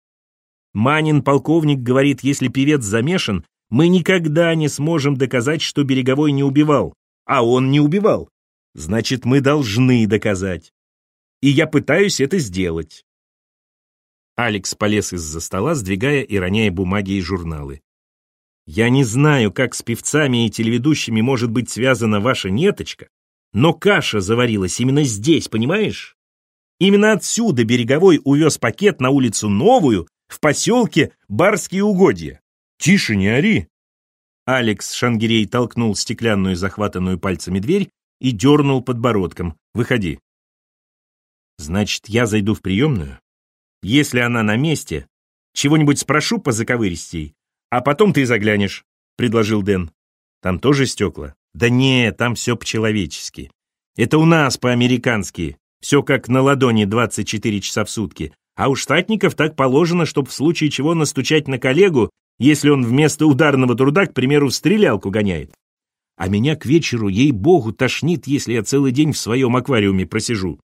Speaker 1: Манин полковник говорит, если певец замешан, мы никогда не сможем доказать, что Береговой не убивал. А он не убивал. Значит, мы должны доказать. И я пытаюсь это сделать. Алекс полез из-за стола, сдвигая и роняя бумаги и журналы. Я не знаю, как с певцами и телеведущими может быть связана ваша неточка, но каша заварилась именно здесь, понимаешь? Именно отсюда Береговой увез пакет на улицу Новую в поселке Барские угодья. Тише, не ори. Алекс Шангирей толкнул стеклянную захватанную пальцами дверь и дернул подбородком. Выходи. Значит, я зайду в приемную? Если она на месте, чего-нибудь спрошу по заковыристей, «А потом ты заглянешь», — предложил Дэн. «Там тоже стекла?» «Да не, там все по-человечески. Это у нас по-американски. Все как на ладони 24 часа в сутки. А у штатников так положено, чтобы в случае чего настучать на коллегу, если он вместо ударного труда, к примеру, стрелялку гоняет. А меня к вечеру, ей-богу, тошнит, если я целый день в своем аквариуме просижу.